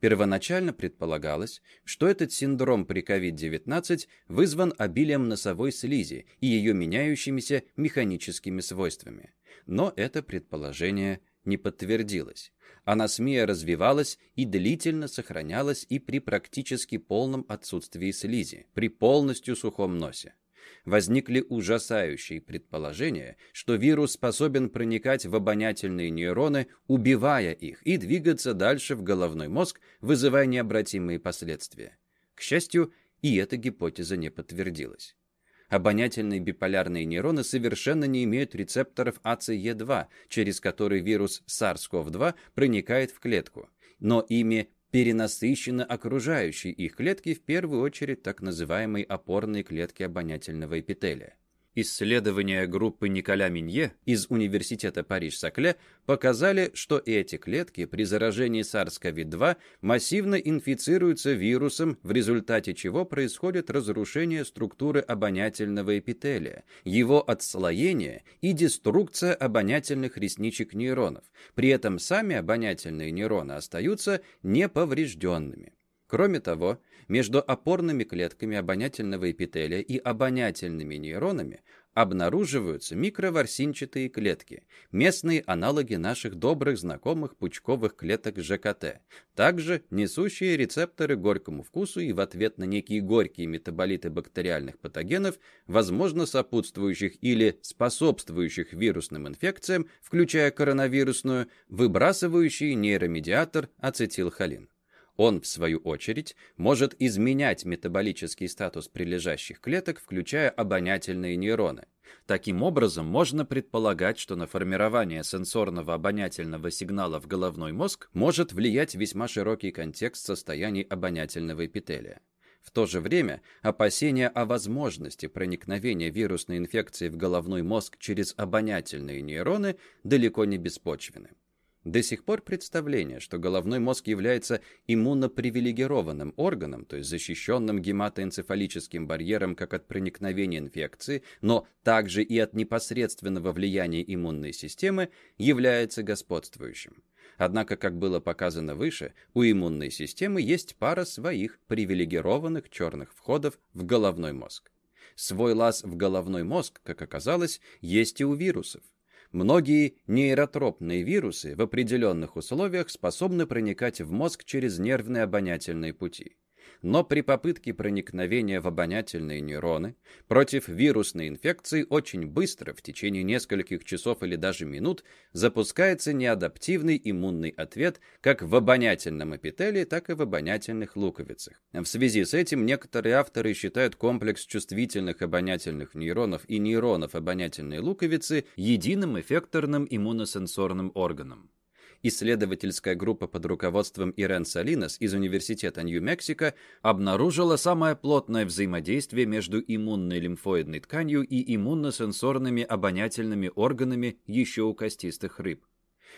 Первоначально предполагалось, что этот синдром при COVID-19 вызван обилием носовой слизи и ее меняющимися механическими свойствами. Но это предположение не подтвердилось. Анасмия развивалась и длительно сохранялась и при практически полном отсутствии слизи, при полностью сухом носе. Возникли ужасающие предположения, что вирус способен проникать в обонятельные нейроны, убивая их, и двигаться дальше в головной мозг, вызывая необратимые последствия. К счастью, и эта гипотеза не подтвердилась обонятельные биполярные нейроны совершенно не имеют рецепторов ACE2, через который вирус SARS-CoV-2 проникает в клетку, но ими перенасыщены окружающие их клетки, в первую очередь так называемые опорные клетки обонятельного эпителия. Исследования группы Николя Минье из Университета Париж-Сакле показали, что эти клетки при заражении SARS-CoV-2 массивно инфицируются вирусом, в результате чего происходит разрушение структуры обонятельного эпителия, его отслоение и деструкция обонятельных ресничек нейронов. При этом сами обонятельные нейроны остаются неповрежденными. Кроме того, между опорными клетками обонятельного эпителия и обонятельными нейронами обнаруживаются микроворсинчатые клетки, местные аналоги наших добрых знакомых пучковых клеток ЖКТ, также несущие рецепторы горькому вкусу и в ответ на некие горькие метаболиты бактериальных патогенов, возможно сопутствующих или способствующих вирусным инфекциям, включая коронавирусную, выбрасывающие нейромедиатор ацетилхолин. Он, в свою очередь, может изменять метаболический статус прилежащих клеток, включая обонятельные нейроны. Таким образом, можно предполагать, что на формирование сенсорного обонятельного сигнала в головной мозг может влиять весьма широкий контекст состояний обонятельного эпителия. В то же время опасения о возможности проникновения вирусной инфекции в головной мозг через обонятельные нейроны далеко не беспочвены. До сих пор представление, что головной мозг является иммунопривилегированным органом, то есть защищенным гематоэнцефалическим барьером как от проникновения инфекции, но также и от непосредственного влияния иммунной системы, является господствующим. Однако, как было показано выше, у иммунной системы есть пара своих привилегированных черных входов в головной мозг. Свой лаз в головной мозг, как оказалось, есть и у вирусов. Многие нейротропные вирусы в определенных условиях способны проникать в мозг через нервные обонятельные пути. Но при попытке проникновения в обонятельные нейроны против вирусной инфекции очень быстро, в течение нескольких часов или даже минут, запускается неадаптивный иммунный ответ как в обонятельном эпителии, так и в обонятельных луковицах. В связи с этим некоторые авторы считают комплекс чувствительных обонятельных нейронов и нейронов обонятельной луковицы единым эффекторным иммуносенсорным органом. Исследовательская группа под руководством Ирен Салинос из Университета Нью-Мексико обнаружила самое плотное взаимодействие между иммунной лимфоидной тканью и иммуносенсорными обонятельными органами еще у костистых рыб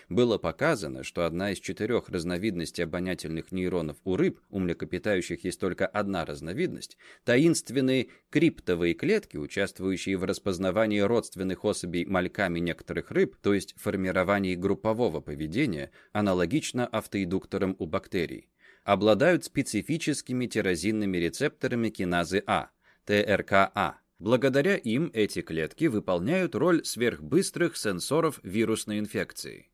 было показано, что одна из четырех разновидностей обонятельных нейронов у рыб, у млекопитающих есть только одна разновидность, таинственные криптовые клетки, участвующие в распознавании родственных особей мальками некоторых рыб, то есть формировании группового поведения, аналогично автоиндукторам у бактерий, обладают специфическими тирозинными рецепторами киназы А, ТРКА. Благодаря им эти клетки выполняют роль сверхбыстрых сенсоров вирусной инфекции.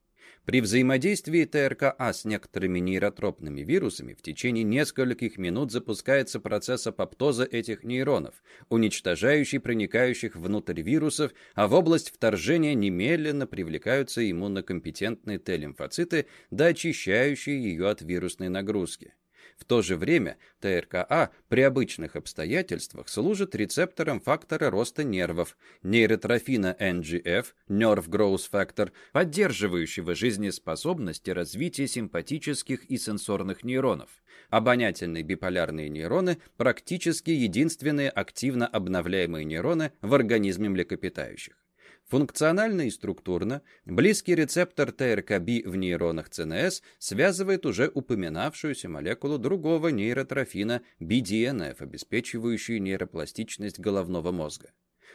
При взаимодействии ТРКА с некоторыми нейротропными вирусами в течение нескольких минут запускается процесс апоптоза этих нейронов, уничтожающий проникающих внутрь вирусов, а в область вторжения немедленно привлекаются иммунокомпетентные Т-лимфоциты, доочищающие ее от вирусной нагрузки. В то же время ТРКА при обычных обстоятельствах служит рецептором фактора роста нервов, нейротрофина NGF, Nerve Growth Factor, поддерживающего жизнеспособность и развитие симпатических и сенсорных нейронов. Обонятельные биполярные нейроны – практически единственные активно обновляемые нейроны в организме млекопитающих. Функционально и структурно близкий рецептор ТРКБ в нейронах ЦНС связывает уже упоминавшуюся молекулу другого нейротрофина BDNF, обеспечивающую нейропластичность головного мозга.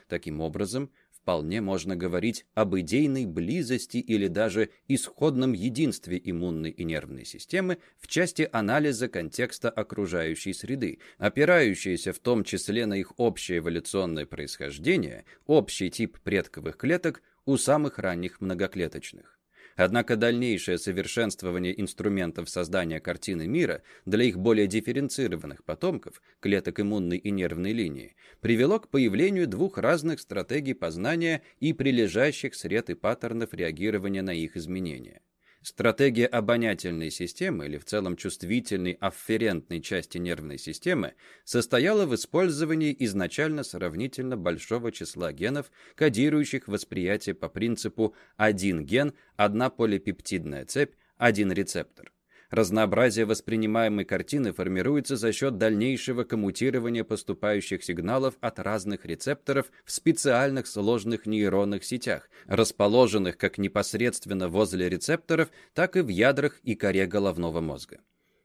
Таким образом, вполне можно говорить об идейной близости или даже исходном единстве иммунной и нервной системы в части анализа контекста окружающей среды, опирающейся в том числе на их общее эволюционное происхождение, общий тип предковых клеток у самых ранних многоклеточных. Однако дальнейшее совершенствование инструментов создания картины мира для их более дифференцированных потомков, клеток иммунной и нервной линии, привело к появлению двух разных стратегий познания и прилежащих сред и паттернов реагирования на их изменения. Стратегия обонятельной системы, или в целом чувствительной афферентной части нервной системы, состояла в использовании изначально сравнительно большого числа генов, кодирующих восприятие по принципу «один ген, одна полипептидная цепь, один рецептор». Разнообразие воспринимаемой картины формируется за счет дальнейшего коммутирования поступающих сигналов от разных рецепторов в специальных сложных нейронных сетях, расположенных как непосредственно возле рецепторов, так и в ядрах и коре головного мозга.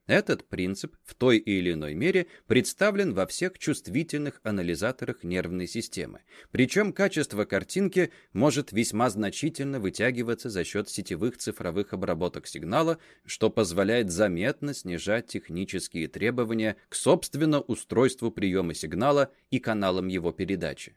Этот принцип в той или иной мере представлен во всех чувствительных анализаторах нервной системы. Причем качество картинки может весьма значительно вытягиваться за счет сетевых цифровых обработок сигнала, что позволяет заметно снижать технические требования к собственно устройству приема сигнала и каналам его передачи.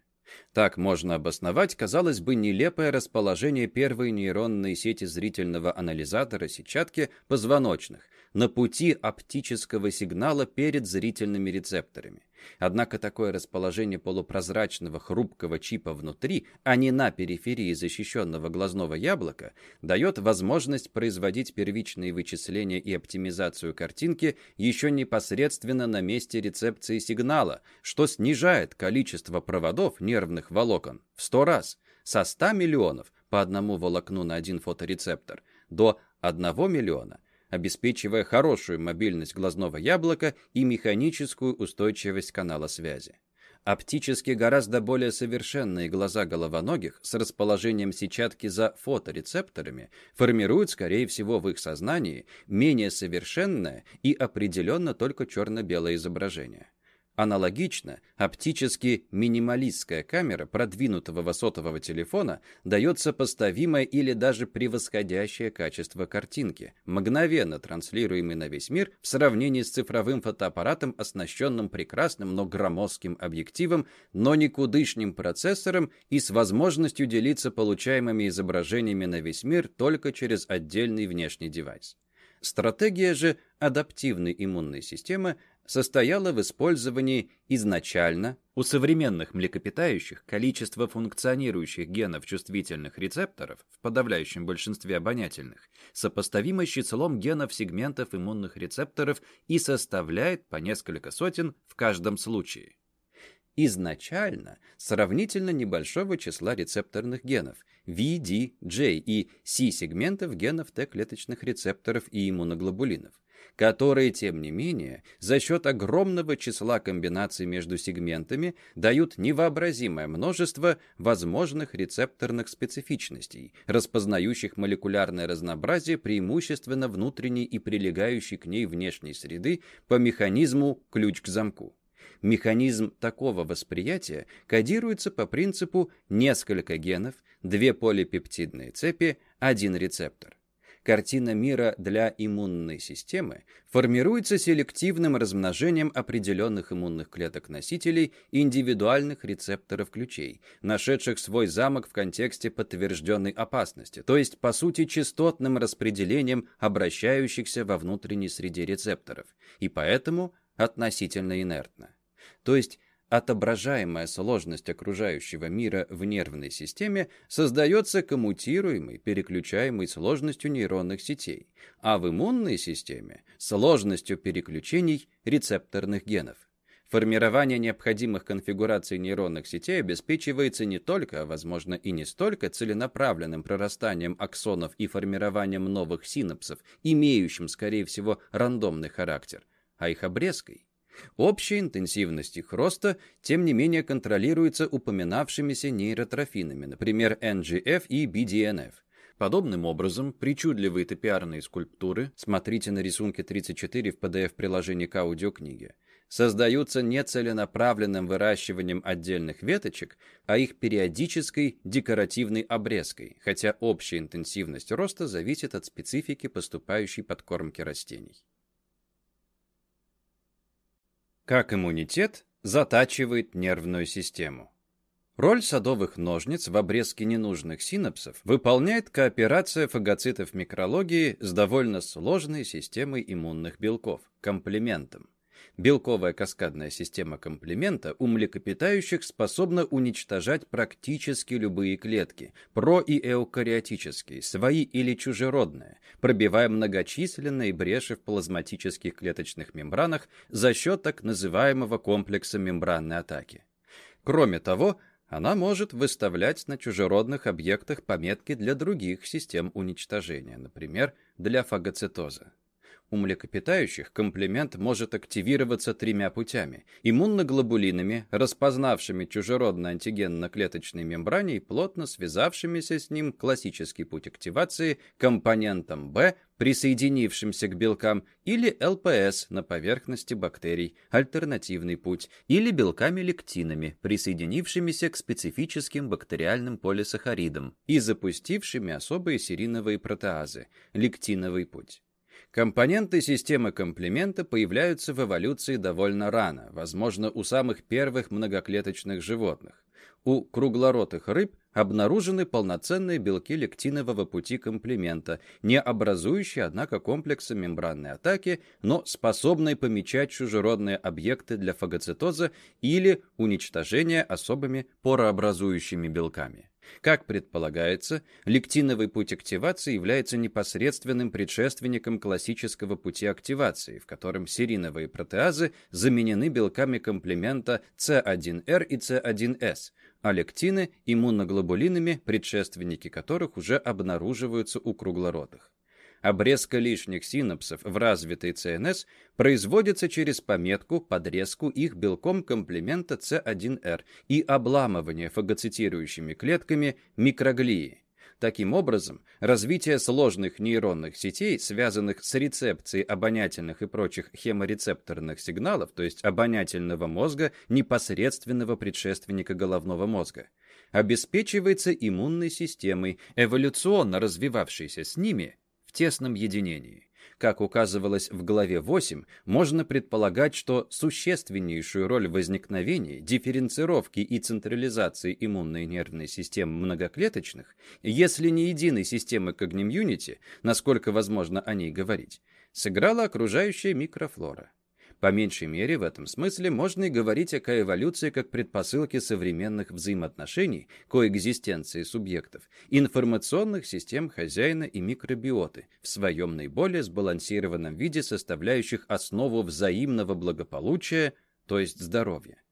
Так можно обосновать, казалось бы, нелепое расположение первой нейронной сети зрительного анализатора сетчатки позвоночных – на пути оптического сигнала перед зрительными рецепторами. Однако такое расположение полупрозрачного хрупкого чипа внутри, а не на периферии защищенного глазного яблока, дает возможность производить первичные вычисления и оптимизацию картинки еще непосредственно на месте рецепции сигнала, что снижает количество проводов нервных волокон в 100 раз, со 100 миллионов по одному волокну на один фоторецептор до 1 миллиона – обеспечивая хорошую мобильность глазного яблока и механическую устойчивость канала связи. Оптически гораздо более совершенные глаза головоногих с расположением сетчатки за фоторецепторами формируют, скорее всего, в их сознании менее совершенное и определенно только черно-белое изображение. Аналогично, оптически минималистская камера продвинутого высотового телефона дает сопоставимое или даже превосходящее качество картинки, мгновенно транслируемой на весь мир в сравнении с цифровым фотоаппаратом, оснащенным прекрасным, но громоздким объективом, но никудышним процессором и с возможностью делиться получаемыми изображениями на весь мир только через отдельный внешний девайс. Стратегия же адаптивной иммунной системы состояла в использовании изначально у современных млекопитающих количество функционирующих генов чувствительных рецепторов, в подавляющем большинстве обонятельных, сопоставимо с числом генов сегментов иммунных рецепторов и составляет по несколько сотен в каждом случае. Изначально сравнительно небольшого числа рецепторных генов V, D, J и C-сегментов генов Т-клеточных рецепторов и иммуноглобулинов, которые, тем не менее, за счет огромного числа комбинаций между сегментами дают невообразимое множество возможных рецепторных специфичностей, распознающих молекулярное разнообразие преимущественно внутренней и прилегающей к ней внешней среды по механизму ключ к замку. Механизм такого восприятия кодируется по принципу несколько генов, две полипептидные цепи, один рецептор картина мира для иммунной системы формируется селективным размножением определенных иммунных клеток-носителей индивидуальных рецепторов ключей, нашедших свой замок в контексте подтвержденной опасности, то есть, по сути, частотным распределением обращающихся во внутренней среде рецепторов, и поэтому относительно инертно. То есть, отображаемая сложность окружающего мира в нервной системе создается коммутируемой, переключаемой сложностью нейронных сетей, а в иммунной системе – сложностью переключений рецепторных генов. Формирование необходимых конфигураций нейронных сетей обеспечивается не только, а возможно и не столько целенаправленным прорастанием аксонов и формированием новых синапсов, имеющим, скорее всего, рандомный характер, а их обрезкой. Общая интенсивность их роста, тем не менее, контролируется упоминавшимися нейротрофинами, например, NGF и BDNF. Подобным образом, причудливые топиарные скульптуры, смотрите на рисунке 34 в PDF-приложении к аудиокниге, создаются не целенаправленным выращиванием отдельных веточек, а их периодической декоративной обрезкой, хотя общая интенсивность роста зависит от специфики поступающей подкормки растений. Как иммунитет затачивает нервную систему. Роль садовых ножниц в обрезке ненужных синапсов выполняет кооперация фагоцитов микрологии с довольно сложной системой иммунных белков – комплементом. Белковая каскадная система комплемента у млекопитающих способна уничтожать практически любые клетки, про- и эукариотические, свои или чужеродные, пробивая многочисленные бреши в плазматических клеточных мембранах за счет так называемого комплекса мембранной атаки. Кроме того, она может выставлять на чужеродных объектах пометки для других систем уничтожения, например, для фагоцитоза. У млекопитающих комплемент может активироваться тремя путями. Иммуноглобулинами, распознавшими чужеродный антиген на клеточной мембране и плотно связавшимися с ним классический путь активации, компонентом Б, присоединившимся к белкам, или ЛПС на поверхности бактерий, альтернативный путь, или белками-лектинами, присоединившимися к специфическим бактериальным полисахаридам и запустившими особые сериновые протеазы, лектиновый путь. Компоненты системы комплемента появляются в эволюции довольно рано, возможно, у самых первых многоклеточных животных. У круглоротых рыб обнаружены полноценные белки лектинового пути комплемента, не образующие, однако, комплекса мембранной атаки, но способные помечать чужеродные объекты для фагоцитоза или уничтожения особыми порообразующими белками. Как предполагается, лектиновый путь активации является непосредственным предшественником классического пути активации, в котором сериновые протеазы заменены белками комплемента C1R и C1S, а лектины – иммуноглобулинами, предшественники которых уже обнаруживаются у круглоротых. Обрезка лишних синапсов в развитой ЦНС производится через пометку, подрезку их белком комплемента С1Р и обламывание фагоцитирующими клетками микроглии. Таким образом, развитие сложных нейронных сетей, связанных с рецепцией обонятельных и прочих хеморецепторных сигналов, то есть обонятельного мозга, непосредственного предшественника головного мозга, обеспечивается иммунной системой, эволюционно развивавшейся с ними в тесном единении. Как указывалось в главе 8, можно предполагать, что существеннейшую роль в возникновении, дифференцировки и централизации иммунной нервной системы многоклеточных, если не единой системы когнимьюнити, насколько возможно о ней говорить, сыграла окружающая микрофлора. По меньшей мере, в этом смысле можно и говорить о коэволюции как предпосылке современных взаимоотношений, коэкзистенции субъектов, информационных систем хозяина и микробиоты, в своем наиболее сбалансированном виде составляющих основу взаимного благополучия, то есть здоровья.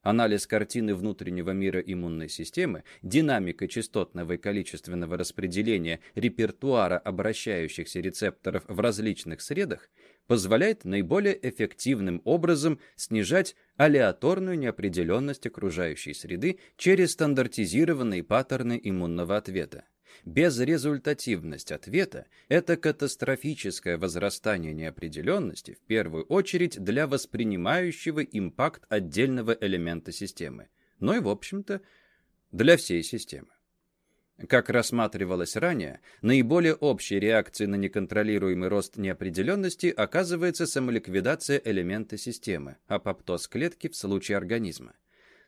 Анализ картины внутреннего мира иммунной системы, динамика частотного и количественного распределения репертуара обращающихся рецепторов в различных средах – позволяет наиболее эффективным образом снижать алеаторную неопределенность окружающей среды через стандартизированные паттерны иммунного ответа. Безрезультативность ответа – это катастрофическое возрастание неопределенности, в первую очередь для воспринимающего импакт отдельного элемента системы, но и, в общем-то, для всей системы. Как рассматривалось ранее, наиболее общей реакцией на неконтролируемый рост неопределенности оказывается самоликвидация элемента системы, апоптоз клетки в случае организма.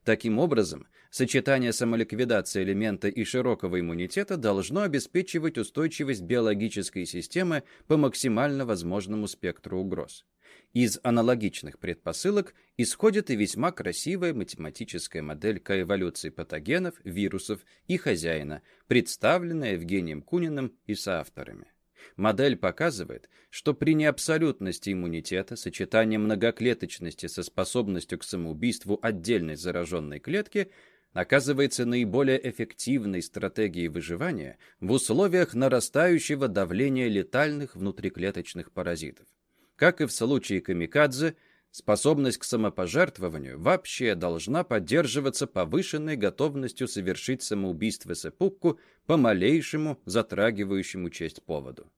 Таким образом, сочетание самоликвидации элемента и широкого иммунитета должно обеспечивать устойчивость биологической системы по максимально возможному спектру угроз. Из аналогичных предпосылок исходит и весьма красивая математическая модель коэволюции патогенов, вирусов и хозяина, представленная Евгением Куниным и соавторами. Модель показывает, что при неабсолютности иммунитета сочетание многоклеточности со способностью к самоубийству отдельной зараженной клетки оказывается наиболее эффективной стратегией выживания в условиях нарастающего давления летальных внутриклеточных паразитов. Как и в случае камикадзе, способность к самопожертвованию вообще должна поддерживаться повышенной готовностью совершить самоубийство сепукку по малейшему затрагивающему честь поводу.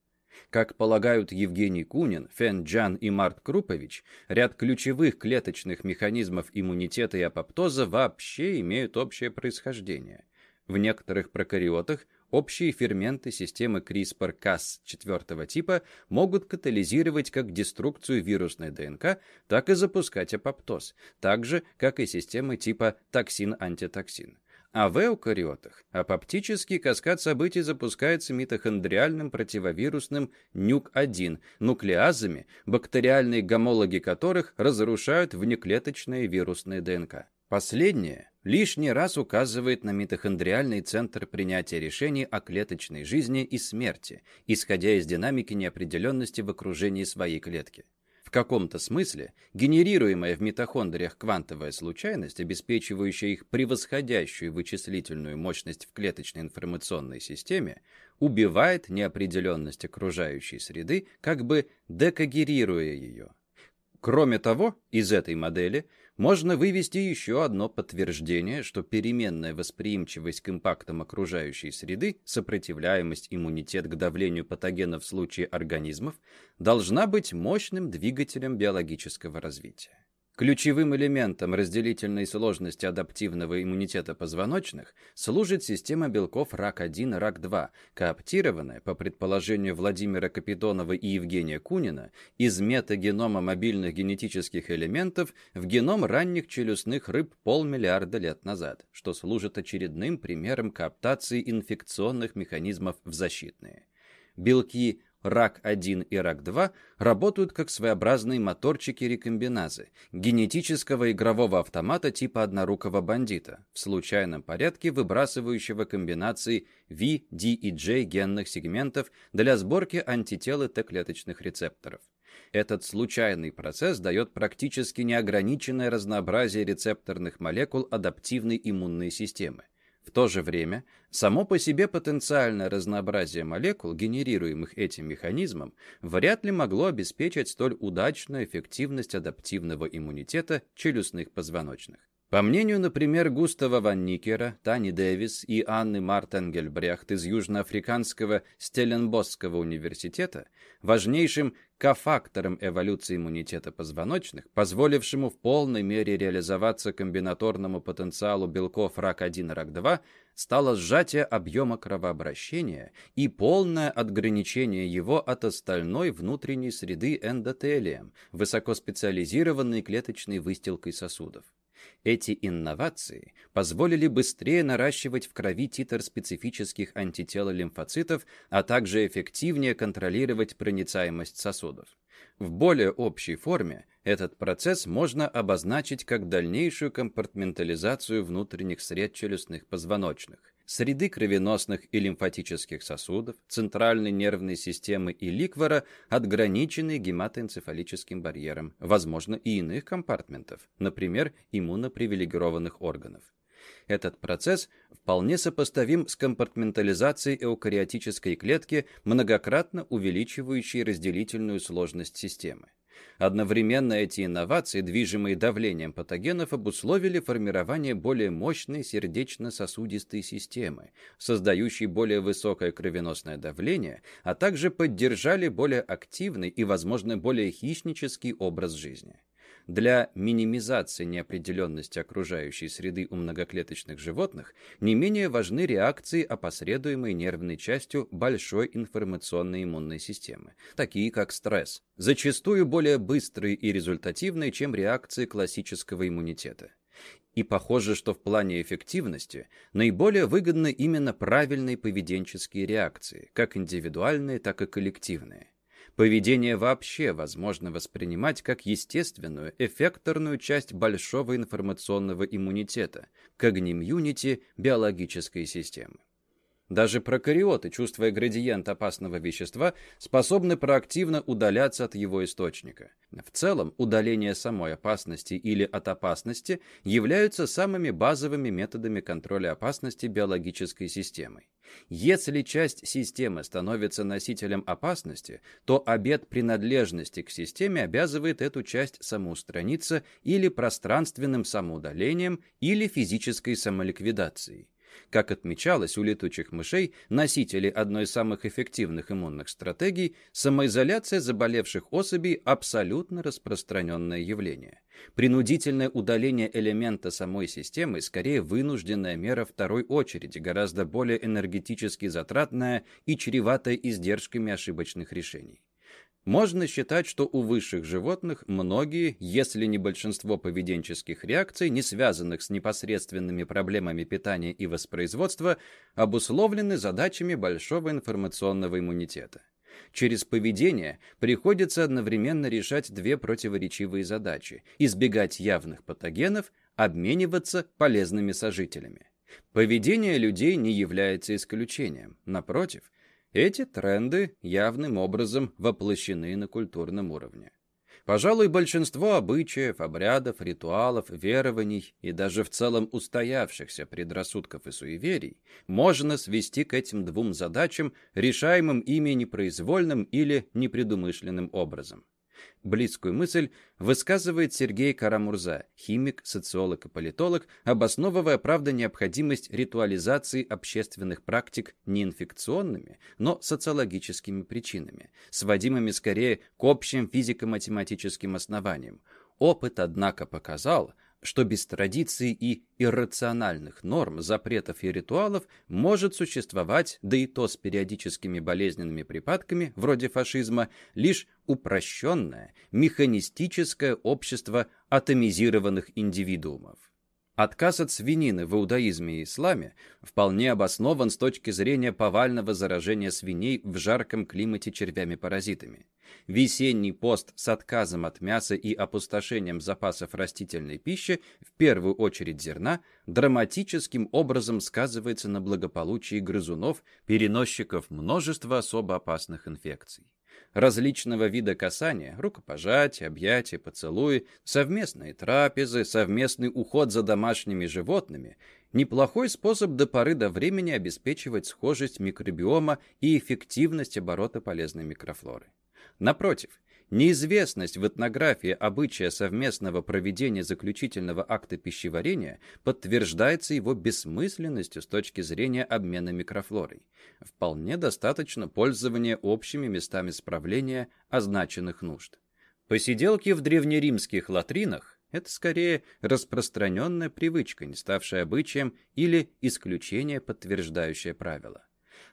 Как полагают Евгений Кунин, Фен Джан и Март Крупович, ряд ключевых клеточных механизмов иммунитета и апоптоза вообще имеют общее происхождение. В некоторых прокариотах Общие ферменты системы CRISPR-Cas четвертого типа могут катализировать как деструкцию вирусной ДНК, так и запускать апоптоз, так же, как и системы типа токсин-антитоксин. А в эукариотах апоптический каскад событий запускается митохондриальными противовирусными NUC-1 нуклеазами, бактериальные гомологи которых разрушают внеклеточные вирусные ДНК. Последнее лишний раз указывает на митохондриальный центр принятия решений о клеточной жизни и смерти, исходя из динамики неопределенности в окружении своей клетки. В каком-то смысле генерируемая в митохондриях квантовая случайность, обеспечивающая их превосходящую вычислительную мощность в клеточной информационной системе, убивает неопределенность окружающей среды, как бы декогерируя ее. Кроме того, из этой модели – можно вывести еще одно подтверждение, что переменная восприимчивость к импактам окружающей среды, сопротивляемость, иммунитет к давлению патогенов в случае организмов, должна быть мощным двигателем биологического развития. Ключевым элементом разделительной сложности адаптивного иммунитета позвоночных служит система белков РАК-1 и РАК-2, кооптированная, по предположению Владимира Капитонова и Евгения Кунина, из метагенома мобильных генетических элементов в геном ранних челюстных рыб полмиллиарда лет назад, что служит очередным примером кооптации инфекционных механизмов в защитные. Белки РАК-1 и РАК-2 работают как своеобразные моторчики-рекомбиназы генетического игрового автомата типа однорукого бандита, в случайном порядке выбрасывающего комбинации V, D и J генных сегментов для сборки антител и Т-клеточных рецепторов. Этот случайный процесс дает практически неограниченное разнообразие рецепторных молекул адаптивной иммунной системы. В то же время, само по себе потенциальное разнообразие молекул, генерируемых этим механизмом, вряд ли могло обеспечить столь удачную эффективность адаптивного иммунитета челюстных позвоночных. По мнению, например, Густава Ван Никера, Тани Дэвис и Анны Мартенгельбрехт из Южноафриканского Стелленбосского университета, важнейшим кофактором эволюции иммунитета позвоночных, позволившему в полной мере реализоваться комбинаторному потенциалу белков РАК-1 и РАК-2, стало сжатие объема кровообращения и полное отграничение его от остальной внутренней среды эндотелием, высокоспециализированной клеточной выстилкой сосудов. Эти инновации позволили быстрее наращивать в крови титр специфических антител лимфоцитов, а также эффективнее контролировать проницаемость сосудов. В более общей форме этот процесс можно обозначить как дальнейшую компартментализацию внутренних сред челюстных позвоночных, среды кровеносных и лимфатических сосудов, центральной нервной системы и ликвора, отграниченной гематоэнцефалическим барьером, возможно, и иных компартментов, например, иммунопривилегированных органов. Этот процесс вполне сопоставим с компартментализацией эукариотической клетки, многократно увеличивающей разделительную сложность системы. Одновременно эти инновации, движимые давлением патогенов, обусловили формирование более мощной сердечно-сосудистой системы, создающей более высокое кровеносное давление, а также поддержали более активный и, возможно, более хищнический образ жизни. Для минимизации неопределенности окружающей среды у многоклеточных животных не менее важны реакции, опосредуемые нервной частью большой информационной иммунной системы, такие как стресс, зачастую более быстрые и результативные, чем реакции классического иммунитета. И похоже, что в плане эффективности наиболее выгодны именно правильные поведенческие реакции, как индивидуальные, так и коллективные. Поведение вообще возможно воспринимать как естественную, эффекторную часть большого информационного иммунитета, как гнимьюнити биологической системы. Даже прокариоты, чувствуя градиент опасного вещества, способны проактивно удаляться от его источника. В целом, удаление самой опасности или от опасности являются самыми базовыми методами контроля опасности биологической системой. Если часть системы становится носителем опасности, то обет принадлежности к системе обязывает эту часть самоустраниться или пространственным самоудалением, или физической самоликвидацией. Как отмечалось у летучих мышей, носители одной из самых эффективных иммунных стратегий, самоизоляция заболевших особей – абсолютно распространенное явление. Принудительное удаление элемента самой системы скорее вынужденная мера второй очереди, гораздо более энергетически затратная и чреватая издержками ошибочных решений. Можно считать, что у высших животных многие, если не большинство поведенческих реакций, не связанных с непосредственными проблемами питания и воспроизводства, обусловлены задачами большого информационного иммунитета. Через поведение приходится одновременно решать две противоречивые задачи – избегать явных патогенов, обмениваться полезными сожителями. Поведение людей не является исключением. Напротив, эти тренды явным образом воплощены на культурном уровне. Пожалуй, большинство обычаев, обрядов, ритуалов, верований и даже в целом устоявшихся предрассудков и суеверий можно свести к этим двум задачам, решаемым ими непроизвольным или непредумышленным образом. Близкую мысль высказывает Сергей Карамурза, химик, социолог и политолог, обосновывая, правда, необходимость ритуализации общественных практик не инфекционными, но социологическими причинами, сводимыми скорее к общим физико-математическим основаниям. Опыт, однако, показал, что без традиций и иррациональных норм, запретов и ритуалов может существовать, да и то с периодическими болезненными припадками, вроде фашизма, лишь упрощенное, механистическое общество атомизированных индивидуумов. Отказ от свинины в иудаизме и исламе вполне обоснован с точки зрения повального заражения свиней в жарком климате червями-паразитами. Весенний пост с отказом от мяса и опустошением запасов растительной пищи, в первую очередь зерна, драматическим образом сказывается на благополучии грызунов, переносчиков множества особо опасных инфекций различного вида касания, рукопожатия, объятия, поцелуи, совместные трапезы, совместный уход за домашними животными – неплохой способ до поры до времени обеспечивать схожесть микробиома и эффективность оборота полезной микрофлоры. Напротив, Неизвестность в этнографии обычая совместного проведения заключительного акта пищеварения подтверждается его бессмысленностью с точки зрения обмена микрофлорой. Вполне достаточно пользования общими местами справления означенных нужд. Посиделки в древнеримских латринах – это скорее распространенная привычка, не ставшая обычаем или исключение, подтверждающее правило.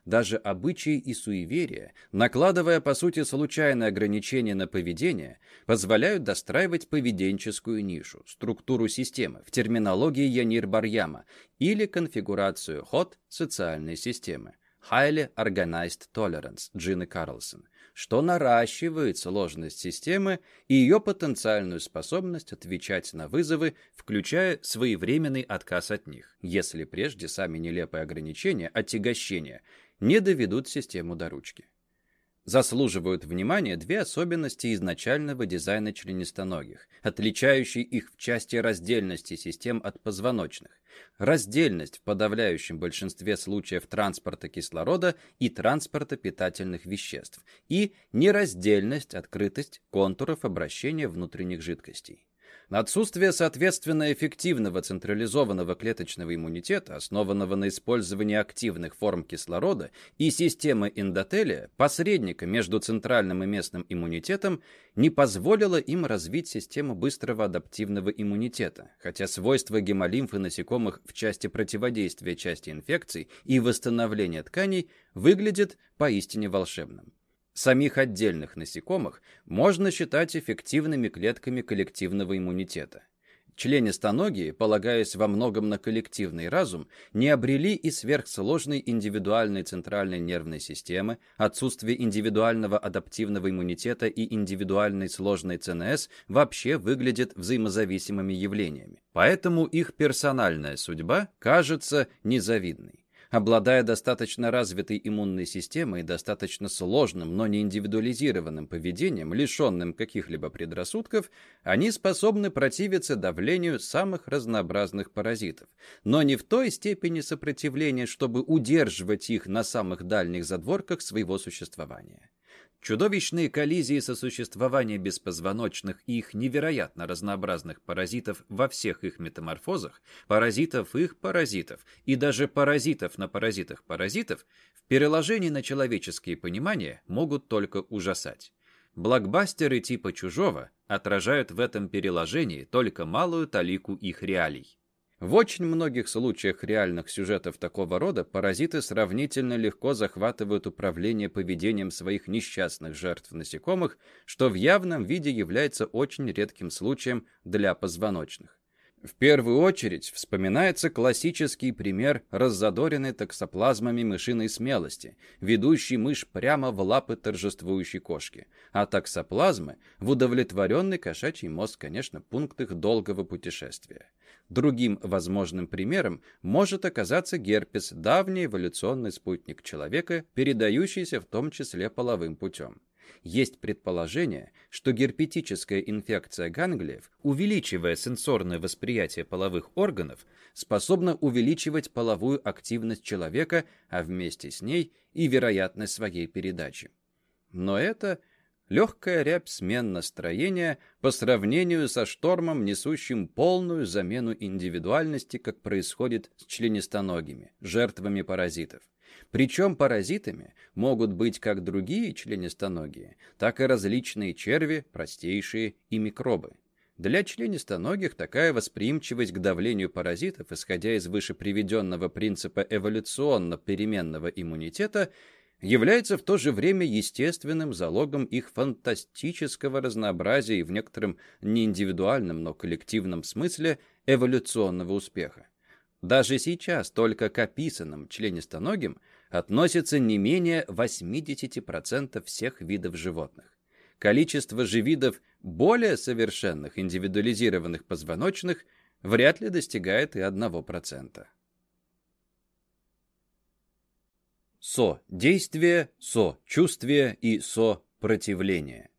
Даже обычаи и суеверия, накладывая по сути случайные ограничения на поведение, позволяют достраивать поведенческую нишу, структуру системы в терминологии Янир Барьяма или конфигурацию ход социальной системы. Highly Organized Tolerance Джины Карлсон, что наращивает сложность системы и ее потенциальную способность отвечать на вызовы, включая своевременный отказ от них, если прежде сами нелепые ограничения, отягощения, не доведут систему до ручки. Заслуживают внимания две особенности изначального дизайна членистоногих, отличающие их в части раздельности систем от позвоночных. Раздельность в подавляющем большинстве случаев транспорта кислорода и транспорта питательных веществ и нераздельность, открытость контуров обращения внутренних жидкостей. Отсутствие, соответственно, эффективного централизованного клеточного иммунитета, основанного на использовании активных форм кислорода, и системы эндотелия, посредника между центральным и местным иммунитетом, не позволило им развить систему быстрого адаптивного иммунитета, хотя свойства гемолимфы насекомых в части противодействия части инфекций и восстановления тканей выглядят поистине волшебным. Самих отдельных насекомых можно считать эффективными клетками коллективного иммунитета. Членистоногие, полагаясь во многом на коллективный разум, не обрели и сверхсложной индивидуальной центральной нервной системы, отсутствие индивидуального адаптивного иммунитета и индивидуальной сложной ЦНС вообще выглядят взаимозависимыми явлениями. Поэтому их персональная судьба кажется незавидной. Обладая достаточно развитой иммунной системой и достаточно сложным, но не индивидуализированным поведением, лишенным каких-либо предрассудков, они способны противиться давлению самых разнообразных паразитов, но не в той степени сопротивления, чтобы удерживать их на самых дальних задворках своего существования. Чудовищные коллизии сосуществования беспозвоночных и их невероятно разнообразных паразитов во всех их метаморфозах, паразитов их паразитов и даже паразитов на паразитах паразитов в переложении на человеческие понимания могут только ужасать. Блокбастеры типа «Чужого» отражают в этом переложении только малую талику их реалий. В очень многих случаях реальных сюжетов такого рода паразиты сравнительно легко захватывают управление поведением своих несчастных жертв насекомых, что в явном виде является очень редким случаем для позвоночных. В первую очередь вспоминается классический пример раззадоренной токсоплазмами мышиной смелости, ведущий мышь прямо в лапы торжествующей кошки, а токсоплазмы в удовлетворенный кошачий мозг, конечно, пункт их долгого путешествия. Другим возможным примером может оказаться герпес, давний эволюционный спутник человека, передающийся в том числе половым путем. Есть предположение, что герпетическая инфекция ганглиев, увеличивая сенсорное восприятие половых органов, способна увеличивать половую активность человека, а вместе с ней и вероятность своей передачи. Но это легкая рябь смен настроения по сравнению со штормом, несущим полную замену индивидуальности, как происходит с членистоногими, жертвами паразитов. Причем паразитами могут быть как другие членистоногие, так и различные черви, простейшие и микробы. Для членистоногих такая восприимчивость к давлению паразитов, исходя из вышеприведенного принципа эволюционно-переменного иммунитета, является в то же время естественным залогом их фантастического разнообразия и в некотором неиндивидуальном, но коллективном смысле эволюционного успеха. Даже сейчас только к описанным членистоногим относится не менее 80% всех видов животных. Количество же видов более совершенных индивидуализированных позвоночных вряд ли достигает и 1%. Со-действие, со-чувствие и со-противление.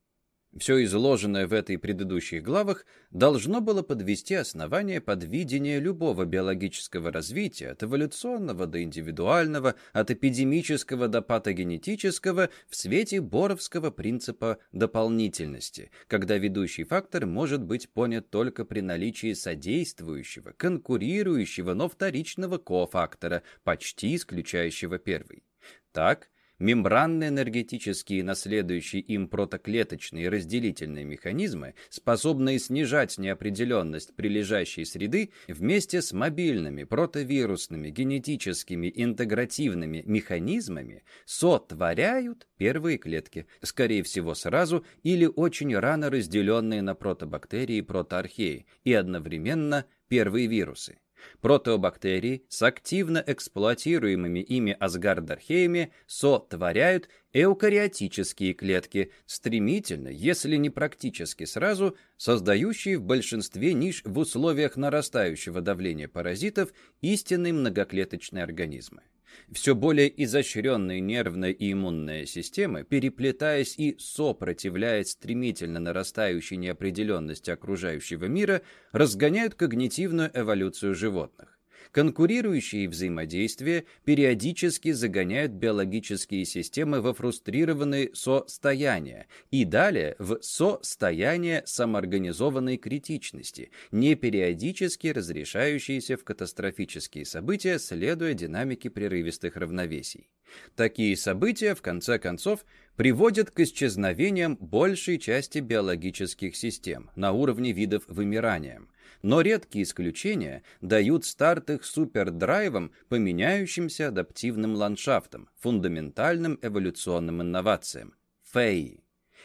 Все изложенное в этой предыдущих главах должно было подвести основание под видение любого биологического развития, от эволюционного до индивидуального, от эпидемического до патогенетического, в свете боровского принципа дополнительности, когда ведущий фактор может быть понят только при наличии содействующего, конкурирующего, но вторичного кофактора, почти исключающего первый. Так, Мембранные энергетические наследующие им протоклеточные разделительные механизмы, способные снижать неопределенность прилежащей среды, вместе с мобильными протовирусными генетическими интегративными механизмами сотворяют первые клетки, скорее всего сразу или очень рано разделенные на протобактерии и протоархеи, и одновременно первые вирусы. Протеобактерии с активно эксплуатируемыми ими асгардархеями сотворяют эукариотические клетки, стремительно, если не практически сразу, создающие в большинстве ниш в условиях нарастающего давления паразитов истинные многоклеточные организмы все более изощренные нервная и иммунная системы, переплетаясь и сопротивляясь стремительно нарастающей неопределенности окружающего мира, разгоняют когнитивную эволюцию животных. Конкурирующие взаимодействия периодически загоняют биологические системы во фрустрированные состояния и далее в состояние самоорганизованной критичности, не периодически разрешающиеся в катастрофические события, следуя динамике прерывистых равновесий. Такие события, в конце концов, приводят к исчезновениям большей части биологических систем на уровне видов вымирания, но редкие исключения дают старт их супердрайвам по меняющимся адаптивным ландшафтам, фундаментальным эволюционным инновациям – ФЭИ.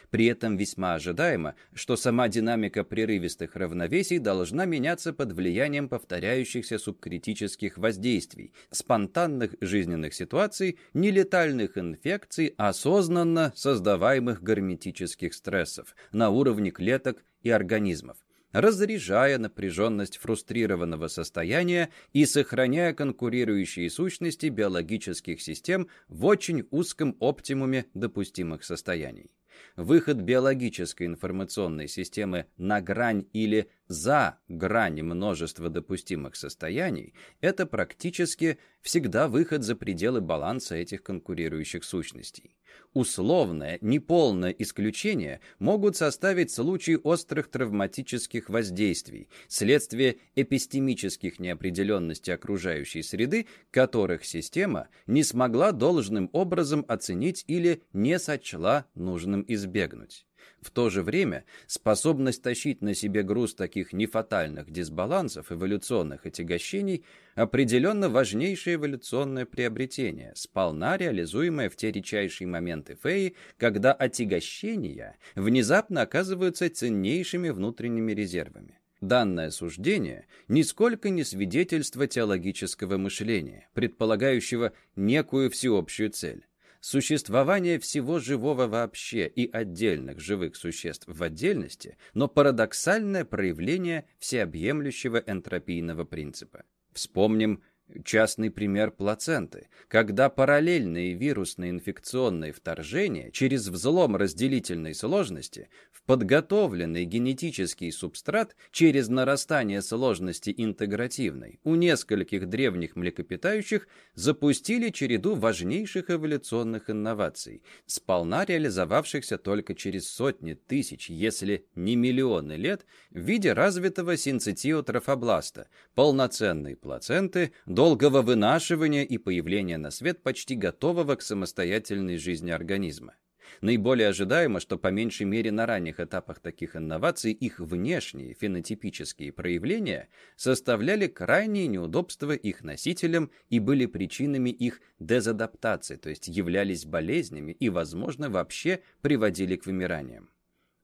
При этом весьма ожидаемо, что сама динамика прерывистых равновесий должна меняться под влиянием повторяющихся субкритических воздействий, спонтанных жизненных ситуаций, нелетальных инфекций, осознанно создаваемых герметических стрессов на уровне клеток и организмов разряжая напряженность фрустрированного состояния и сохраняя конкурирующие сущности биологических систем в очень узком оптимуме допустимых состояний. Выход биологической информационной системы на грань или за грань множества допустимых состояний – это практически всегда выход за пределы баланса этих конкурирующих сущностей. Условное, неполное исключение могут составить случаи острых травматических воздействий, следствие эпистемических неопределенностей окружающей среды, которых система не смогла должным образом оценить или не сочла нужным избегнуть. В то же время способность тащить на себе груз таких нефатальных дисбалансов, эволюционных отягощений определенно важнейшее эволюционное приобретение, сполна реализуемое в те редчайшие моменты Феи, когда отягощения внезапно оказываются ценнейшими внутренними резервами. Данное суждение нисколько не свидетельство теологического мышления, предполагающего некую всеобщую цель. Существование всего живого вообще и отдельных живых существ в отдельности, но парадоксальное проявление всеобъемлющего энтропийного принципа. Вспомним частный пример плаценты, когда параллельные вирусные инфекционные вторжения через взлом разделительной сложности в подготовленный генетический субстрат через нарастание сложности интегративной у нескольких древних млекопитающих запустили череду важнейших эволюционных инноваций, сполна реализовавшихся только через сотни тысяч, если не миллионы лет, в виде развитого синцитиотрофобласта, полноценной плаценты, долгого вынашивания и появления на свет почти готового к самостоятельной жизни организма. Наиболее ожидаемо, что по меньшей мере на ранних этапах таких инноваций их внешние фенотипические проявления составляли крайние неудобства их носителям и были причинами их дезадаптации, то есть являлись болезнями и, возможно, вообще приводили к вымираниям.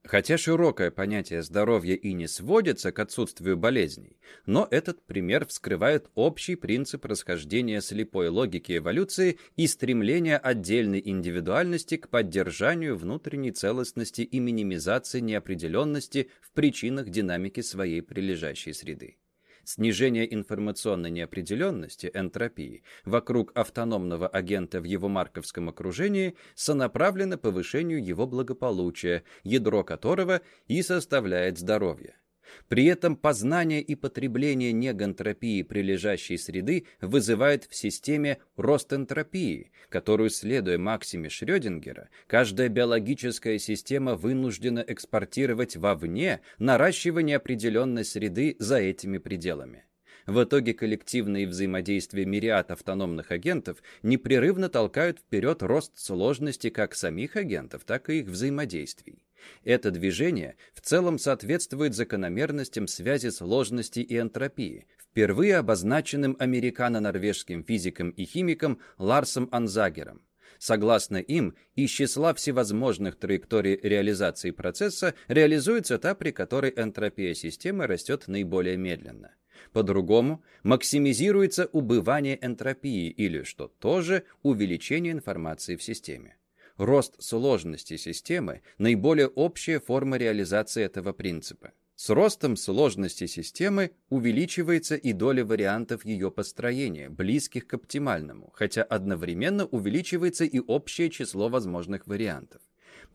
Хотя широкое понятие здоровья и не сводится к отсутствию болезней, но этот пример вскрывает общий принцип расхождения слепой логики эволюции и стремления отдельной индивидуальности к поддержанию внутренней целостности и минимизации неопределенности в причинах динамики своей прилежащей среды снижение информационной неопределенности, энтропии, вокруг автономного агента в его марковском окружении сонаправлено повышению его благополучия, ядро которого и составляет здоровье. При этом познание и потребление негантропии прилежащей среды вызывает в системе рост энтропии, которую, следуя максиме Шрёдингера, каждая биологическая система вынуждена экспортировать вовне наращивание определенной среды за этими пределами. В итоге коллективные взаимодействия мириад автономных агентов непрерывно толкают вперед рост сложности как самих агентов, так и их взаимодействий. Это движение в целом соответствует закономерностям связи сложности и энтропии, впервые обозначенным американо-норвежским физиком и химиком Ларсом Анзагером. Согласно им, из числа всевозможных траекторий реализации процесса реализуется та, при которой энтропия системы растет наиболее медленно. По-другому, максимизируется убывание энтропии или, что тоже, увеличение информации в системе. Рост сложности системы – наиболее общая форма реализации этого принципа. С ростом сложности системы увеличивается и доля вариантов ее построения, близких к оптимальному, хотя одновременно увеличивается и общее число возможных вариантов.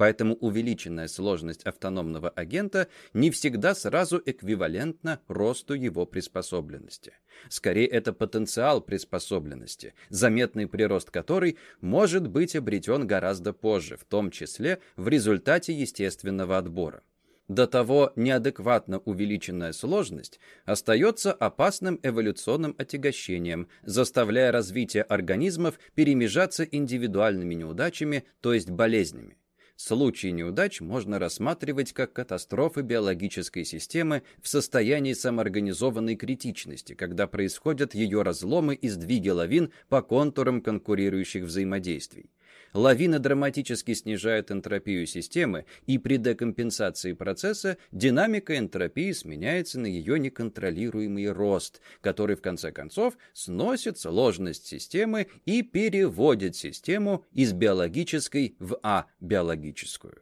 Поэтому увеличенная сложность автономного агента не всегда сразу эквивалентна росту его приспособленности. Скорее, это потенциал приспособленности, заметный прирост которой может быть обретен гораздо позже, в том числе в результате естественного отбора до того неадекватно увеличенная сложность остается опасным эволюционным отягощением, заставляя развитие организмов перемежаться индивидуальными неудачами, то есть болезнями. Случаи неудач можно рассматривать как катастрофы биологической системы в состоянии самоорганизованной критичности, когда происходят ее разломы и сдвиги лавин по контурам конкурирующих взаимодействий лавина драматически снижает энтропию системы, и при декомпенсации процесса динамика энтропии сменяется на ее неконтролируемый рост, который в конце концов сносит сложность системы и переводит систему из биологической в абиологическую.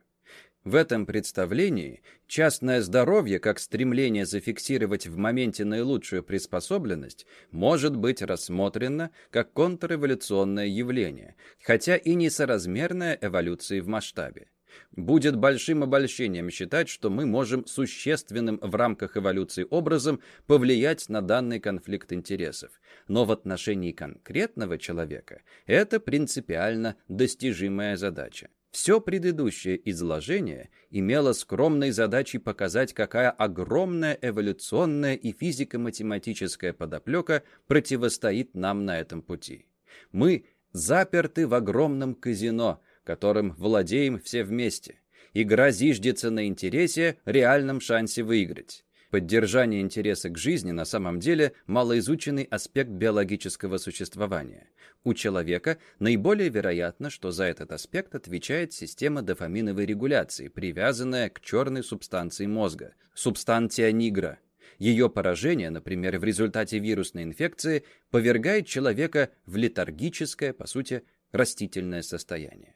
В этом представлении частное здоровье, как стремление зафиксировать в моменте наилучшую приспособленность, может быть рассмотрено как контрреволюционное явление, хотя и несоразмерное эволюции в масштабе. Будет большим обольщением считать, что мы можем существенным в рамках эволюции образом повлиять на данный конфликт интересов. Но в отношении конкретного человека это принципиально достижимая задача. Все предыдущее изложение имело скромной задачей показать, какая огромная эволюционная и физико-математическая подоплека противостоит нам на этом пути. Мы заперты в огромном казино, которым владеем все вместе. Игра зиждется на интересе, реальном шансе выиграть. Поддержание интереса к жизни на самом деле малоизученный аспект биологического существования. У человека наиболее вероятно, что за этот аспект отвечает система дофаминовой регуляции, привязанная к черной субстанции мозга – субстантия нигра. Ее поражение, например, в результате вирусной инфекции, повергает человека в летаргическое, по сути, растительное состояние.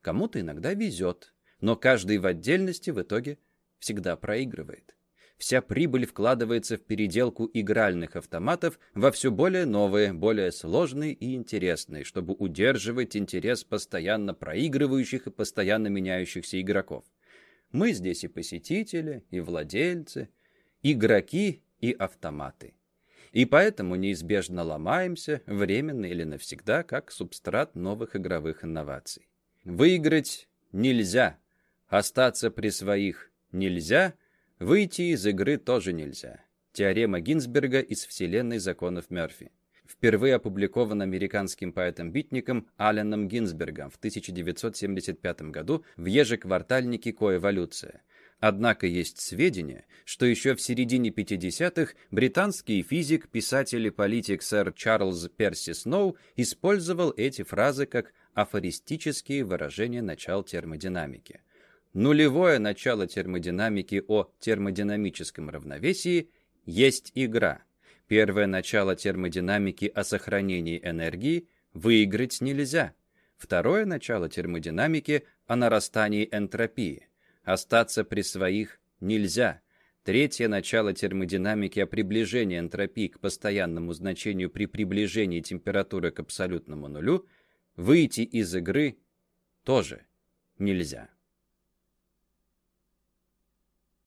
Кому-то иногда везет, но каждый в отдельности в итоге всегда проигрывает вся прибыль вкладывается в переделку игральных автоматов во все более новые, более сложные и интересные, чтобы удерживать интерес постоянно проигрывающих и постоянно меняющихся игроков. Мы здесь и посетители, и владельцы, игроки и автоматы. И поэтому неизбежно ломаемся, временно или навсегда, как субстрат новых игровых инноваций. Выиграть нельзя, остаться при своих нельзя – Выйти из игры тоже нельзя. Теорема Гинзберга из вселенной законов Мерфи. Впервые опубликован американским поэтом-битником Алленом Гинзбергом в 1975 году в ежеквартальнике «Коэволюция». Однако есть сведения, что еще в середине 50-х британский физик, писатель и политик сэр Чарльз Перси Сноу использовал эти фразы как афористические выражения начал термодинамики. Нулевое начало термодинамики о термодинамическом равновесии есть игра. Первое начало термодинамики о сохранении энергии выиграть нельзя. Второе начало термодинамики о нарастании энтропии. Остаться при своих нельзя. Третье начало термодинамики о приближении энтропии к постоянному значению при приближении температуры к абсолютному нулю. Выйти из игры тоже нельзя.